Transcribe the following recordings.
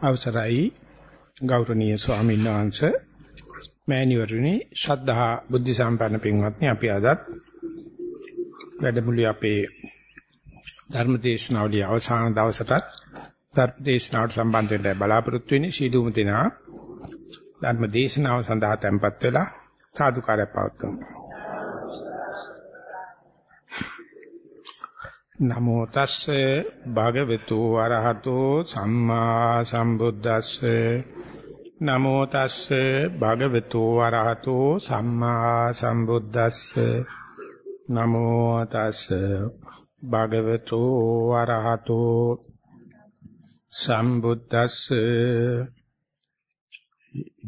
අවසරයි. ගෞරවනීය ස්වාමීන් වහන්සේ මෑණිවරණි ශ්‍රද්ධා බුද්ධ සම්පන්න පින්වත්නි අපි අදත් වැඩමුළුවේ අපේ ධර්ම දේශනාවලිය අවසාන දවසට ධර්ම දේශනාවට සම්බන්ධ වෙන්න බලාපොරොත්තු වෙන්නේ සීදුම දෙනා ධර්ම දේශනාව සඳහා tempත් වෙලා සාදුකාරය පවත්වමු. නමෝ තස්සේ භගවතු වරහතෝ සම්මා සම්බුද්දස්සේ. නමෝ තස්සේ භගවතු වරහතෝ සම්මා සම්බුද්දස්සේ. නමෝ තස්සේ භගවතු වරහතෝ සම්බුද්දස්සේ.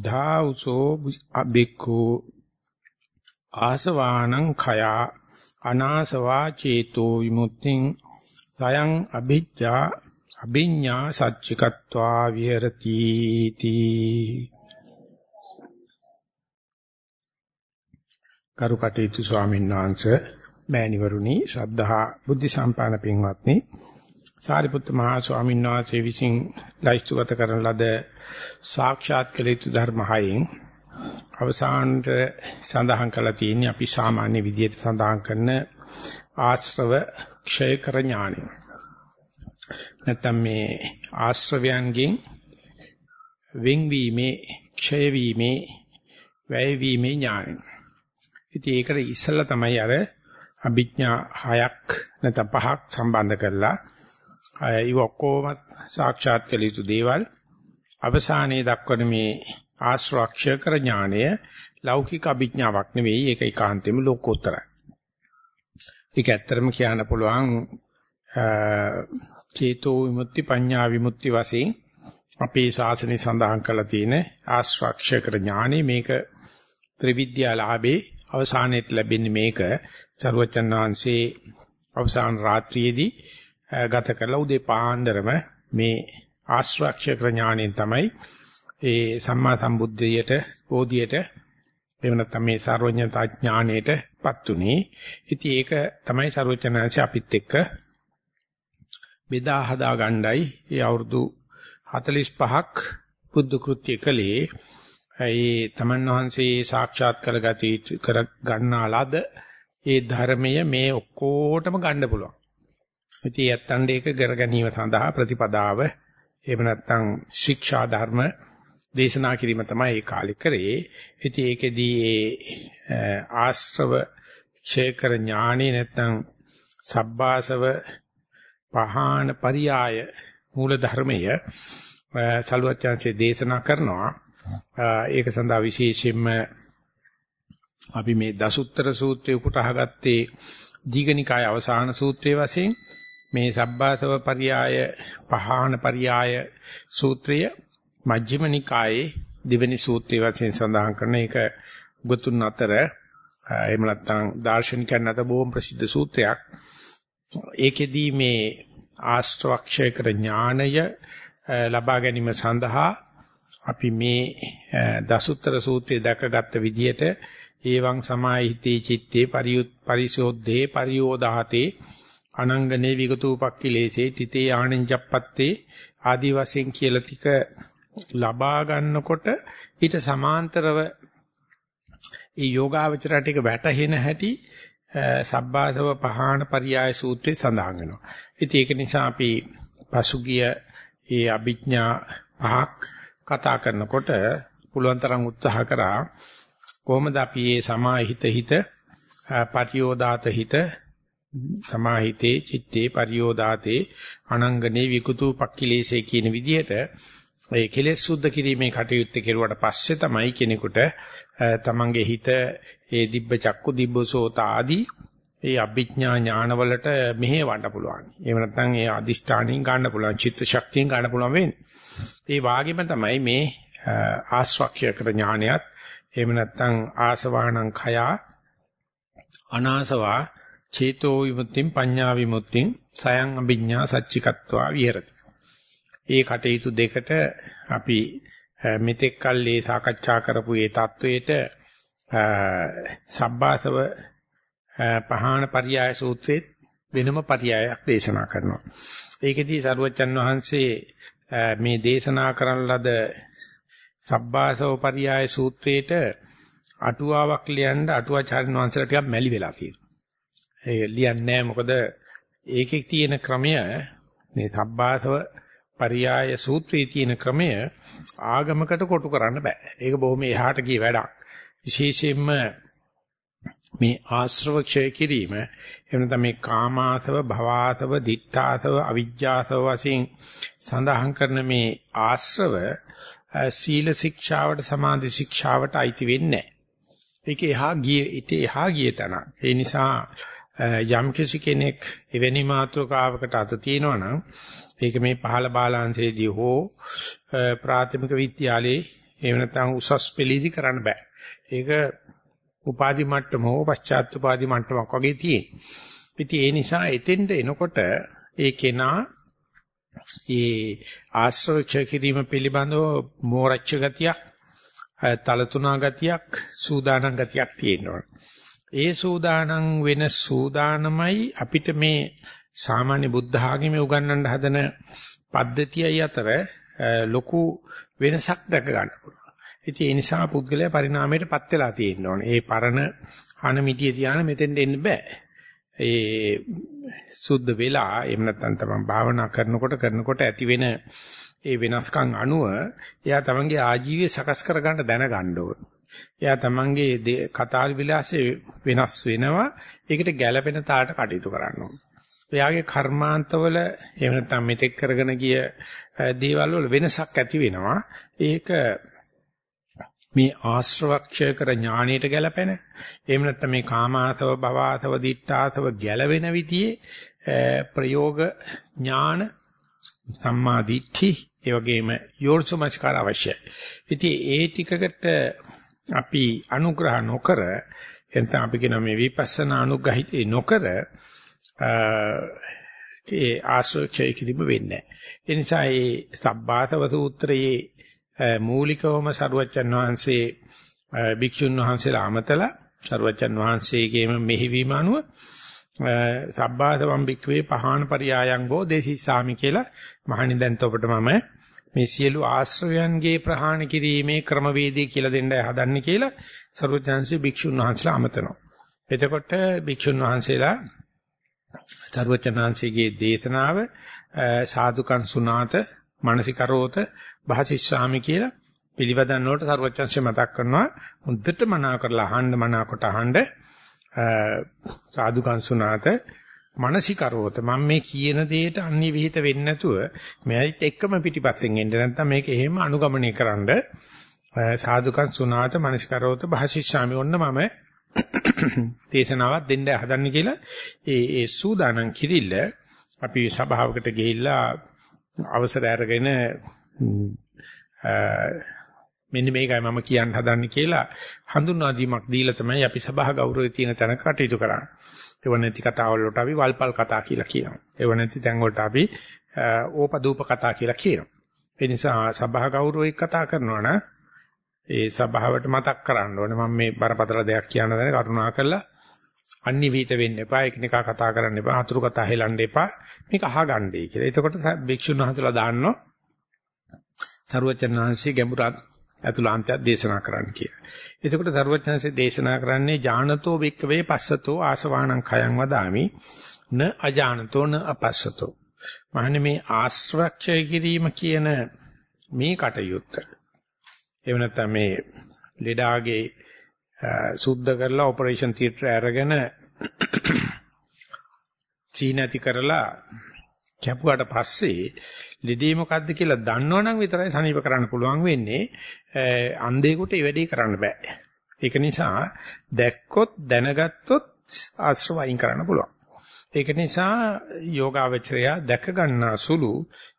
ධා우සෝ අබික්ඛු ආසවානං khයා අනාසවා චේතෝ විමුක්තිං සයං අභිජ්ජා අභිඤ්ඤා සච්චිකත්වා විහෙරති තී කරුකටේතු ස්වාමීන් වහන්සේ මෑණිවරුනි ශ්‍රද්ධා බුද්ධ සම්පාදන පින්වත්නි සාරිපුත්ත මහා ස්වාමීන් වහන්සේ විසින් ලයිස්තුගත කරන ලද සාක්ෂාත් කළ යුතු ධර්ම හයෙන් අවසානට සඳහන් කරලා තියෙන්නේ අපි සාමාන්‍ය විදිහට සඳහන් කරන ආශ්‍රව ක්ෂය කර ඥානය. නැත්නම් මේ ආශ්‍රවයන්ගෙන් වෙන්වීමේ ක්ෂය වීමේ වැය වීමේ ඥානය. ඉතින් ඒකට ඉස්සෙල්ලා තමයි අර අභිඥා හයක් නැත්නම් පහක් සම්බන්ධ කරලා ඒ ඔක්කොම සාක්ෂාත් කළ යුතු දේවල් අවසානයේ දක්වන මේ ආශ්‍රක්ෂය කර ඥානය ලෞකික අභිඥාවක් නෙවෙයි ඒක ඒකාන්තෙම ලෝකෝත්තරයි. ඒක ඇත්තරම කියන්න පුළුවන් චේතෝ විමුක්ති පඤ්ඤා විමුක්ති වශයෙන් අපේ ශාසනය සඳහන් කරලා තියෙන ආශ්‍රක්ෂය කර ඥානෙ මේක ත්‍රිවිද්‍යා ලාභේ අවසානයේත් ලැබෙන්නේ මේක සරුවචන් වහන්සේ අවසාන රාත්‍රියේදී ගත කරලා උදේ පාන්දරම මේ ආශ්‍රක්ෂය කර ඥාණයෙන් තමයි ඒ සම්මා සම්බුද්ධියට බෝධියට එහෙම නැත්නම් මේ සර්වඥතා ඥාණයටපත් උනේ. ඉතින් ඒක තමයි සර්වඥාන්සේ අපිත් එක්ක බෙදා හදා ගණ්ඩයි ඒ අවුරුදු 45ක් බුද්ධ කෘත්‍ය කළේ ඒ තමන් වහන්සේ සාක්ෂාත් කරගත යුතු කර ගන්නාලාද ඒ ධර්මය මේ ඔක්කොටම ගන්න පුළුවන්. ඉතින් යත්තන්ට ඒක කර ගැනීම සඳහා ප්‍රතිපදාව එහෙම නැත්නම් ශික්ෂා ධර්ම දේශනා කිරීම තමයි ඒ කාලේ කරේ. ඉතින් ඒකෙදී ඒ ආශ්‍රව ක්ෂේකර ඥානෙ නැත්නම් සබ්බාසව පහාන පරියාය මූල ධර්මය සල්වච්චාන්සේ දේශනා කරනවා. ඒක සඳහා විශේෂයෙන්ම අපි මේ දසුත්තර සූත්‍රය උපුටහගත්තේ දීඝනිකාය අවසාන සූත්‍රයේ වශයෙන් මේ සබ්බාසව පරියාය පහාන පරියාය සූත්‍රය මජ්ක්‍ධිම නිකායේ දෙවෙනි සූත්‍රයේ වශයෙන් සඳහන් කරන එක ගොතුන් අතර එහෙම නැත්නම් දාර්ශනිකයන් අතර බොහොම ප්‍රසිද්ධ සූත්‍රයක්. ඒකෙදී මේ ආස්ත්‍රවක්ෂය කර ඥාණය ලබා ගැනීම සඳහා අපි මේ දසුත්තර සූත්‍රයේ දැකගත්ත විදිහට ඒවං සමාහිතේ චitte පරිසෝද්ධේ පරියෝදාහතේ අනංගනේ විගතූපක්ඛිලේසේ තිතේ ආණෙන්ජප්පත්තේ ආදි වශයෙන් කියලා ටික ලබා ගන්නකොට ඊට සමාන්තරව ඒ යෝගාවචරයට එක වැටහෙන හැටි සබ්බාසව පහාන පරියාය සූත්‍රයේ සඳහන් වෙනවා. ඉතින් ඒක නිසා අපි පසුගිය ඒ අභිඥා පහක් කතා කරනකොට පුළුවන් තරම් උත්සාහ කරා කොහොමද අපි මේ සමාහිත හිත පටියෝදාත හිත සමාහිතේ චිත්තේ පරියෝදාතේ අනංගනේ විකුතු පක්ඛිලේසේ කියන විදිහට ඒ කෙලෙස් සුද්ධ කිරීමේ කටයුත්ත කෙරුවට පස්සේ තමයි කෙනෙකුට තමන්ගේ හිත ඒ දිබ්බ චක්කු දිබ්බසෝත ආදී ඒ අභිඥා ඥානවලට මෙහෙවන්න පුළුවන්. එහෙම නැත්නම් ඒ අදිෂ්ඨානින් ගන්න පුළුවන්, චිත්ත ශක්තියෙන් ගන්න පුළුවන් වෙන්නේ. ඒ වාගෙම තමයි මේ ආස්වක්‍ය කර ඥානයත් එහෙම නැත්නම් ආසවාණං khයා අනාසවා චේතෝ විමුක්තිං පඤ්ඤා විමුක්තිං සයං අභිඥා සච්චිකත්වා විහෙරති. ඒ කටයුතු දෙකට අපි මෙතෙක් කල් ඒ සාකච්ඡා කරපු ඒ தത്വයට සබ්බාසව පහාන පරියාය සූත්‍රයේ වෙනම පරියායක් දේශනා කරනවා. ඒකෙදී සරුවච්චන් වහන්සේ මේ දේශනා කරන ලද සබ්බාසව පරියාය සූත්‍රයේට අටුවාවක් ලියන්න අටුවාචාර්යන් වහන්සේලා ටිකක් මැලි වෙලා තියෙනවා. ඒ ලියන්නේ නැහැ මොකද ඒකේ තියෙන ක්‍රමය මේ සබ්බාසව පරියාය සූත්‍රයේ තියෙන ක්‍රමය ආගමකට කොටු කරන්න බෑ. ඒක බොහොම එහාට ගිය වැඩක්. විශේෂයෙන්ම මේ ආශ්‍රව ක්ෂය කිරීම එහෙම නැත්නම් මේ කාමාසව භවාසව දිඨාසව අවිජ්ජාසව වශයෙන් සඳහන් කරන මේ ආශ්‍රව සීල ශික්ෂාවට සමාධි ශික්ෂාවට අයිති වෙන්නේ නැහැ. ඒක එහා ගියේ ඊට එහා ගිය තැන. ඒ නිසා යම් කෙනෙක් එවැනි මාතෘකාවකට අත තියනවා නම් ඒක මේ පහළ බාලාංශයේදී හෝ ප්‍රාථමික විද්‍යාලයේ එහෙම නැත්නම් උසස් පෙළීදි කරන්න බෑ. ඒක උපාධි මට්ටම හෝ පශ්චාත් උපාධි මට්ටමක් වගේ තියෙන. ඉතින් ඒ නිසා එතෙන්ට එනකොට ඒ කෙනා ඒ ආශ්‍රය කිරීම පිළිබඳව මෝරච්ච ගතියක්, තලතුණා ගතියක්, සූදානම් ගතියක් තියෙනවා. ඒ සූදානම් වෙන සූදානමයි අපිට මේ සාමාන්‍ය බුද්ධ ආගමේ උගන්වන්න හදන පද්ධතියයි අතර ලොකු වෙනසක් දැක ගන්න පුළුවන්. ඉතින් ඒ නිසා පුද්ගලයා පරිණාමයටපත් වෙලා තියෙන්න ඕනේ. ඒ පරණ හන මිටිය තියාන මෙතෙන්ට එන්න බෑ. ඒ සුද්ධ වෙලා එහෙම නැත්නම් තමයි භාවනා කරනකොට කරනකොට ඇති වෙන ඒ වෙනස්කම් අනුව එයා තමන්ගේ ආජීවය සකස් කරගන්න දැනගන්න ඕන. එයා තමන්ගේ කතා විලාසය වෙනස් වෙනවා. ඒකට ගැළපෙන තාට කටයුතු කරන්න ඕන. එයාගේ කර්මාන්තවල එහෙම නැත්නම් මෙතෙක් කරගෙන ගිය දේවල් වල වෙනසක් ඇති වෙනවා. ඒක මේ ආශ්‍රවක්ෂය කර ඥාණයට ගැලපෙන එහෙම නැත්නම් මේ කාමාසව භවාසව දිත්තාසව ගැලවෙන විදිහේ ප්‍රයෝග ඥාන සම්මා දිට්ඨි ඒ වගේම යෝර්සමස්කාර අවශ්‍යයි. ඉතින් ඒ ටිකකට අපි අනුග්‍රහ නොකර එතන අපි කියන මේ විපස්සනා අනුග්‍රහිතේ නොකර ඒ ආශ්‍රය කිරීම වෙන්නේ නැහැ. ඒ නිසා මේ සබ්බාතව සූත්‍රයේ මූලිකවම සරුවච්චන් වහන්සේ භික්ෂුන් වහන්සේලා අමතලා සරුවච්චන් වහන්සේගේම මෙහිවීම අනුව සබ්බාසවම් භික්වේ පහාන පරියායන් වෝ දේසිසාමි කියලා මහණි දැන් ඔබට මම මේ සියලු ආශ්‍රවයන්ගේ ප්‍රහාණ කිරීමේ ක්‍රමවේදය කියලා දෙන්නයි හදන්නේ කියලා සරුවච්චන්සේ භික්ෂුන් වහන්සේලා අමතනවා. එතකොට භික්ෂුන් වහන්සේලා සරුවච්චන්හන්සේගේ දේශනාව සාදුකන් සුනාත මානසිකරෝත භාසිස්සාමි කියලා පිළිවදන් වලට සරුවචන්සේ මතක් කරනවා. හොඳට මනා කරලා අහන්න මනා කොට අහන්න. සාදුකං සුනාත මානසිකරෝත. මම මේ කියන දෙයට අන්‍ය විහිිත වෙන්නේ නැතුව මෙයිත් එක්කම පිටිපස්සෙන් එන්න. නැත්නම් මේක එහෙම අනුගමනය කරන්න. සාදුකං සුනාත මානසිකරෝත භාසිස්සාමි ඔන්න මම දේශනාවක් දෙන්න හදන්නේ කියලා ඒ ඒ සූදානම් කිරිල්ල අපි සභාවකට ගිහිල්ලා අවසර අරගෙන මෙන්න මේකයි මම කියන්න හදන්නේ කියලා හඳුන්වා දීමක් දීලා තමයි අපි සභා ගෞරවයේ තියෙන තැන කටයුතු කරන්නේ. ඒව නැති කතාවල් වලට අපි වල්පල් කතා කියලා කියනවා. ඒව නැති තැන් වලට අපි ඕපදූප කතා කියලා කියනවා. ඒ නිසා සභා ගෞරවයේ කතා කරනවා නම් ඒ සභාවට මතක් කරන්න ඕනේ මම මේ බරපතල දෙයක් කියන්න දැන කරුණා කරලා අනිවිත වෙන්න එපා එකිනෙකා කතා කරන්න එපා අතුරු කතා හෙලන්න එපා මේක අහගන්නයි කියලා. එතකොට භික්ෂුන් වහන්සේලා දාන්නෝ සරුවචනාංශي ගැඹුරත් අතුලාන්තයක් දේශනා කරන්න කියලා. එතකොට සරුවචනාංශي දේශනා කරන්නේ ඥානතෝ වික්කවේ පස්සතෝ ආසවාණං khයං වදාමි න අජානතෝ න අපස්සතෝ. මහන්නේ මේ ආශ්‍රවක්ෂය කිරීම කියන මේ කටයුත්ත. එහෙම නැත්නම් මේ ලෙඩාගේ සුද්ධ කරලා ඔපරේෂන් තියටර් අරගෙන චීනති කරලා කැපුවාට පස්සේ ලෙඩේ මොකද්ද කියලා දන්නවනම් විතරයි සනීප කරන්න පුළුවන් වෙන්නේ. අන්ධයෙකුට ඒ වැඩේ කරන්න බෑ. ඒක නිසා දැක්කොත් දැනගත්තොත් ආශ්‍රව අයින් කරන්න පුළුවන්. ඒක නිසා යෝගාවචරය දැක ගන්නා සුළු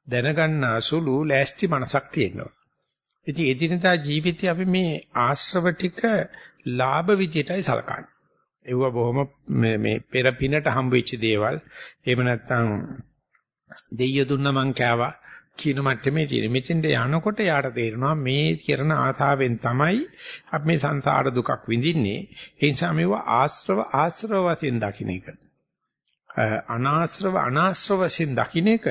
දැන ගන්නා සුළු ලෑස්ති මනසක් තියෙනවා. ඉතින් එදිනදා ජීවිතේ අපි මේ ආශ්‍රව ටික ලාභ විදියටයි සලකන්නේ. ඒව බොහොම මේ පෙර පිනට හම්බ වෙච්ච දේවල්. එහෙම නැත්නම් දෙයිය දුන්න මං කෑවා කියන මට්ටමේ තියෙන. මෙතෙන්ට යනකොට යාට තේරෙනවා මේ කරන ආතාවෙන් තමයි අපි මේ සංසාර දුකක් විඳින්නේ. ඒ නිසා මේවා ආශ්‍රව ආශ්‍රව වශයෙන් දකින්න එක. අනාශ්‍රව අනාශ්‍රව වශයෙන් දකින්න එක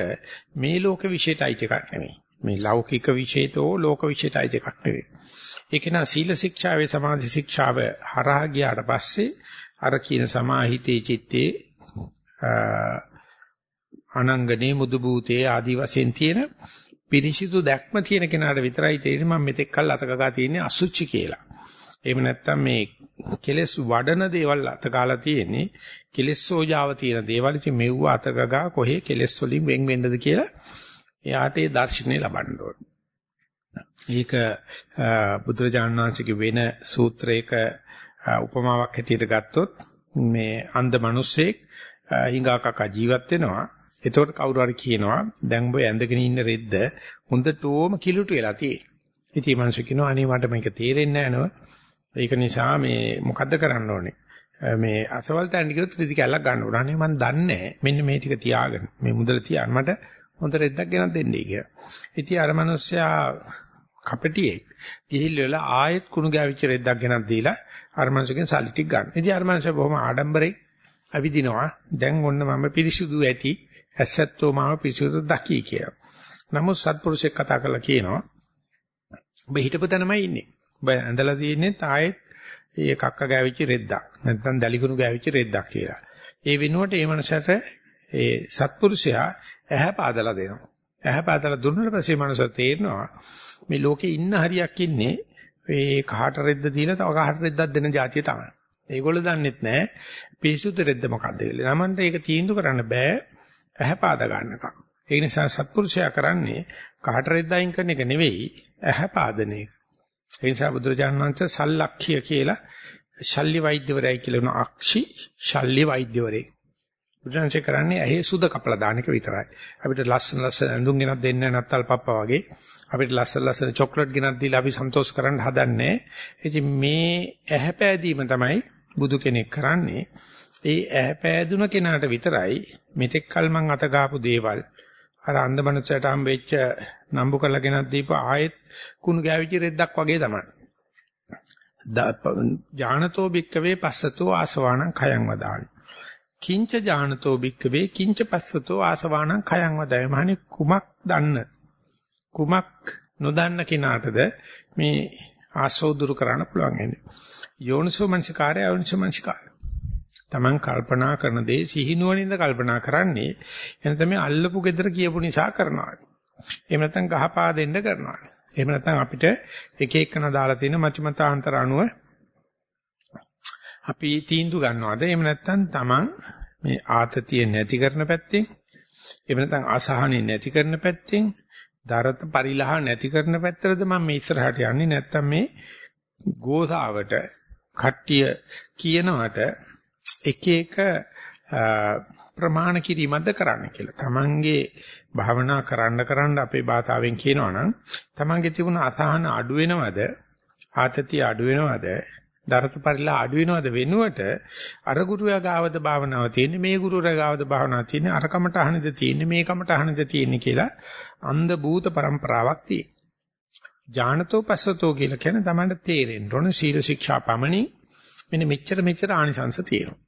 මේ ලෝක විශේෂයිත එකක් නෙමෙයි. මේ ලෞකික විශේෂතෝ ලෝක විශේෂයි දෙකක් නෙවෙයි. ඒක නා සීල ශික්ෂාවේ සමාධි ශික්ෂාව හරහා ගියාට පස්සේ අර කියන සමාහිතේ චිත්තේ අනංගනේ මුදු භූතේ ආදි වශයෙන් තියෙන පිරිසිදු දැක්ම තියෙන කෙනාට විතරයි තේරෙන්නේ මම මෙතෙක් කල් අතකගා තියෙන්නේ අසුචි කියලා. එහෙම නැත්නම් මේ කෙලස් වඩන දේවල් අතකාලා තියෙන්නේ කෙලස් සෝජාව තියෙන දේවල් ඉතින් මෙව්ව අතකගා කොහේ කෙලස් වලින් වෙන් වෙන්නද කියලා එයාට ඒ දර්ශනය ලබන්න ඕනේ. ඒක බුදුරජාණන් වහන්සේගේ වෙන සූත්‍රයක උපමාවක් හැටියට ගත්තොත් මේ අන්ධ මිනිස්සෙක් හිඟා කක ජීවත් වෙනවා. එතකොට කවුරු හරි කියනවා දැන් ඔබ ඇඳගෙන ඉන්න රෙද්ද හොඳටම කිලුට වෙලා තියෙන්නේ. ඉතින් මිනිස්සු කියනවා අනේ මට මේක තේරෙන්නේ නැහැ ඒක නිසා මේ මොකද්ද කරන්න ඕනේ? මේ අසවල් තැන්න කිව්වොත් රිදි කැල්ලක් ගන්න ඕන. අනේ මම දන්නේ මෙන්න මේ ටික තියාගෙන මේ මුදල තියාගෙන මට හොඳ රෙද්දක් ගෙනත් දෙන්නයි කියලා. ඉතින් අර මිනිස්සයා කපටියෙක් ගිහිල්ලා ආයෙත් කුණු ගෑවිච්ච රෙද්දක් ගෙනත් දීලා අර මිනිස්සුගෙන් සල්ලි ටික ගන්න. ඉතින් අර මිනිස්සයා බොහොම ආඩම්බරේ අවිදිනවා. දැන් ඔන්න මම පිරිසුදු ඇති. ඇසැත්තෝ මාව පිරිසුදු දකි කියලා. නමුත් සත්පුරුෂෙක් කතා කරලා කියනවා ඔබ හිටපු තැනමයි ඉන්නේ. ඔබ ඇඳලා තියෙන්නේ තායෙත් ඒ කක්ක ගෑවිච්ච රෙද්දක්. නැත්නම් දලිකුණු ගෑවිච්ච රෙද්දක් කියලා. ඒ වෙනුවට ඒ මනසට ඒ සත්පුරුෂයා ඇහැ පාදලා දෙනවා. ඇහැ පාදලා දුන්නාට පස්සේ මනස තේරෙනවා මේ ලෝකේ ඉන්න හරියක් ඉන්නේ ඒ කහට රෙද්ද දීලා තව කහට රෙද්දක් දෙන જાතිය තමයි. ඒගොල්ලෝ දන්නෙත් නැහැ පිරිසුදු රෙද්ද මොකද්ද කියලා. ළමන්ට ඒක තීන්දුව කරන්න බෑ ඇහැ පාද ගන්නකම්. ඒ නිසා සත්පුරුෂයා කරන්නේ කහට රෙද්ද අයින් කරන එක නෙවෙයි ඇහැ පාදන එක. ඒ නිසා බුදුරජාණන් වහන්සේ සල්ලක්ඛිය කියලා ශල්්‍ය වෛද්‍යවරයයි කියලා උන අක්ෂි ශල්්‍ය වෛද්‍යවරේ. බුදුරජාණන්සේ කරන්නේ ඇහි සුද කපලා දාන එක විතරයි. අපිට ලස්සන ලස්සන ඇඳුම් ගෙනත් දෙන්නේ නැත්තල් පප්පා වගේ. අපිට ලස්සන ලස්සන චොක්ලට් ගෙනත් දීලා අපි සන්තෝෂ කරන්න හදන්නේ. ඉතින් මේ ඇහැ පෑදීම තමයි බුදු කෙනෙක් කරන්නේ. ඒ ඇහැ පෑදුන කෙනාට විතරයි මෙතෙක් කල මං අත ගාපු දේවල් අර අන්දමනසට හම්බෙච්ච නම්බු කරලා ගෙනත් දීපු ආයෙත් කුණු ගෑවිච්ච රෙද්දක් වගේ තමයි. ඥානතෝ භික්කවේ පස්සතෝ ආසවාණං khයං වදාමි. කිංච ඥානතෝ භික්කවේ කිංච පස්සතෝ ආසවාණං khයං වදාමි. මහනි කුමක් දන්න කුමක් නොදන්න කෙනාටද මේ ආසෝදුරු කරන්න පුළුවන් වෙන්නේ. යෝනිසෝ මනසිකාරය අයෝනිසෝ මනසිකාරය. Taman කල්පනා කරන දේ සිහිනුවණින්ද කල්පනා කරන්නේ එනතම මේ අල්ලපු gedara කියපු නිසා කරනවා. එහෙම නැත්නම් ගහපා දෙන්න කරනවා. එහෙම නැත්නම් අපිට එක එකන දාලා තියෙන මතිමතාන්තර අනුව අපි තීන්දු ගන්නවාද? එහෙම නැත්නම් Taman මේ ආතතිය නැති කරන පැත්තෙන් එහෙම නැත්නම් අසහනෙ නැති කරන පැත්තෙන් දරත පරිලහ නැති කරන පැත්තටද මම මේ ඉස්සරහට යන්නේ නැත්නම් මේ ගෝසාවට කට්ටිය කියනවට එක එක ප්‍රමාණ කිරීමක්ද කරන්න කියලා. Tamange භාවනා කරන්න කරන්න අපේ භාෂාවෙන් කියනවා නම් Tamange තිබුණ අසහන අඩු වෙනවද? ආතතිය අඩු වෙනවද? දරත පරිලා අඩු වෙනවද වෙනුවට අර ගුරුයා ගාවද භාවනාව තියෙන්නේ මේ ගුරුවරයා ගාවද භාවනාව තියෙන්නේ අර කමට අහනද තියෙන්නේ මේ කමට අහනද තියෙන්නේ කියලා අන්ධ භූත પરම්පරාවක් තියෙනවා. ඥානතෝ පස්සතෝ කියලා කියන්නේ තමයි තේරෙන්න ඕන සීල ශික්ෂා පමණින් මෙන්න මෙච්චර මෙච්චර ආනිසංශ තියෙනවා.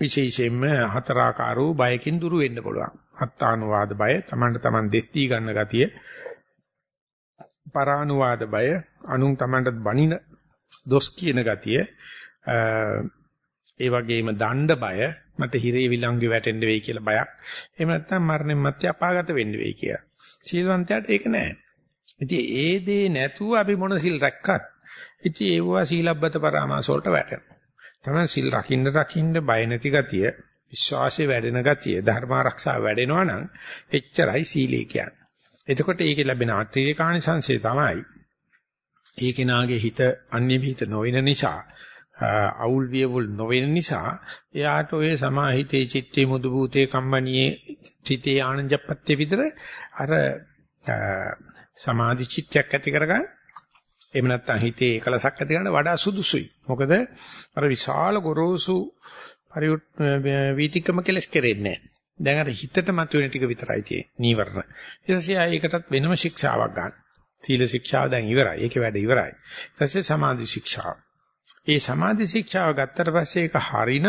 විශේෂයෙන්ම හතරාකාරෝ බයකින් දුරු වෙන්න පුළුවන්. අත්තානුවාද බය, තමන්ට තමන් දෙස්ති ගන්න ගතිය, පරානුවාද බය, අනුන් තමන්ට බනින දොස් කියන ගතිය, ඒ වගේම දණ්ඩ බය, මට හිරේ විලංගු වැටෙන්න වෙයි කියලා බයක්. එහෙම නැත්නම් මරණයන් මැත්තේ අපාගත වෙන්න වෙයි කියලා. සීලවන්තයාට ඒක නෑ. ඉතින් ඒ දේ නැතුව අපි මොන සිල් රැක්කත් ඉතින් ඒවා සීලබ්බත පරාමාස වලට වැටෙනවා. තමයි සිල් රකින්න රකින්න බය නැති ගතිය, විශ්වාසය වැඩෙන ගතිය, ධර්ම ආරක්ෂා වැඩෙනවා නම් එච්චරයි සීලය කියන්නේ. එතකොට ඒකේ ලැබෙන අත්‍යේකානිසංශය තමයි ඒ කෙනාගේ හිත අන්‍යවිහිත නොවන නිසා අවුල් වියවුල් නොවන නිසා එයාට ඔය සමාහිතේ චිත්තේ මුදු භූතේ කම්මණියේ චිතේ ආනන්දපත්‍ය විතර අර සමාධි චිත්තයක් ඇති කරගන්න එහෙම නැත්නම් හිතේ එකලසක් ඇති කරන්න වඩා සුදුසුයි. මොකද අර විශාල ගොරෝසු පරිඋත් වීතිකම කෙලස් කෙරෙන්නේ නැහැ. දැන් අර හිතට මතුවෙන ටික විතරයි තියෙන්නේ. නීවරණ. ඊට පස්සේ ආයෙකටත් වෙනම ශික්ෂාවක් ගන්න. සීල ශික්ෂාව දැන් ඉවරයි. ඒකේ වැඩ ඉවරයි. ඊට පස්සේ සමාධි ශික්ෂාව. ඒ සමාධි ශික්ෂාව ගත්තට පස්සේ ඒක හරින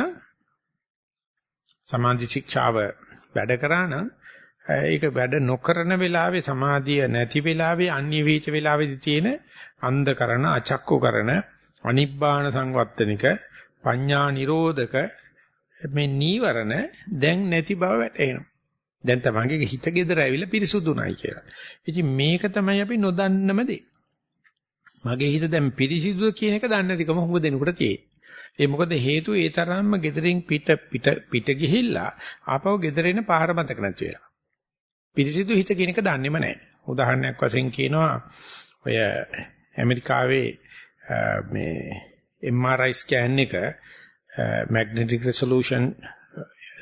සමාධි ශික්ෂාව වැඩ කරා නම් ඒක වැඩ නොකරන වෙලාවේ සමාධිය නැති වෙලාවේ අන්‍ය වීච වෙලාවේදී තියෙන අන්ධකරණ අචක්කු කරන අනිබ්බාන සංවත්තනික පඤ්ඤා නිරෝධක මේ නීවරණ දැන් නැති බව වැටහෙනවා. දැන් තමන්ගේ හිත gedara ඇවිල්ලා පිරිසුදුණයි කියලා. ඉතින් මේක තමයි අපි නොදන්නම දේ. මගේ හිත දැන් පිරිසිදුද කියන එක දන්නේ නැතිකම හුඟ දෙනකොට තියෙන්නේ. ඒ මොකද හේතුව ඒ තරම්ම gederin පිට පිට පිට ගිහිල්ලා ආපහු gedere එන පාර මතක නැති වෙලා. පිරිසිදු හිත කියන එක දන්නේම නැහැ. උදාහරණයක් වශයෙන් කියනවා ඔය ඇමරිකාවේ මේ MRI ස්කෑන් එක magnetic resolution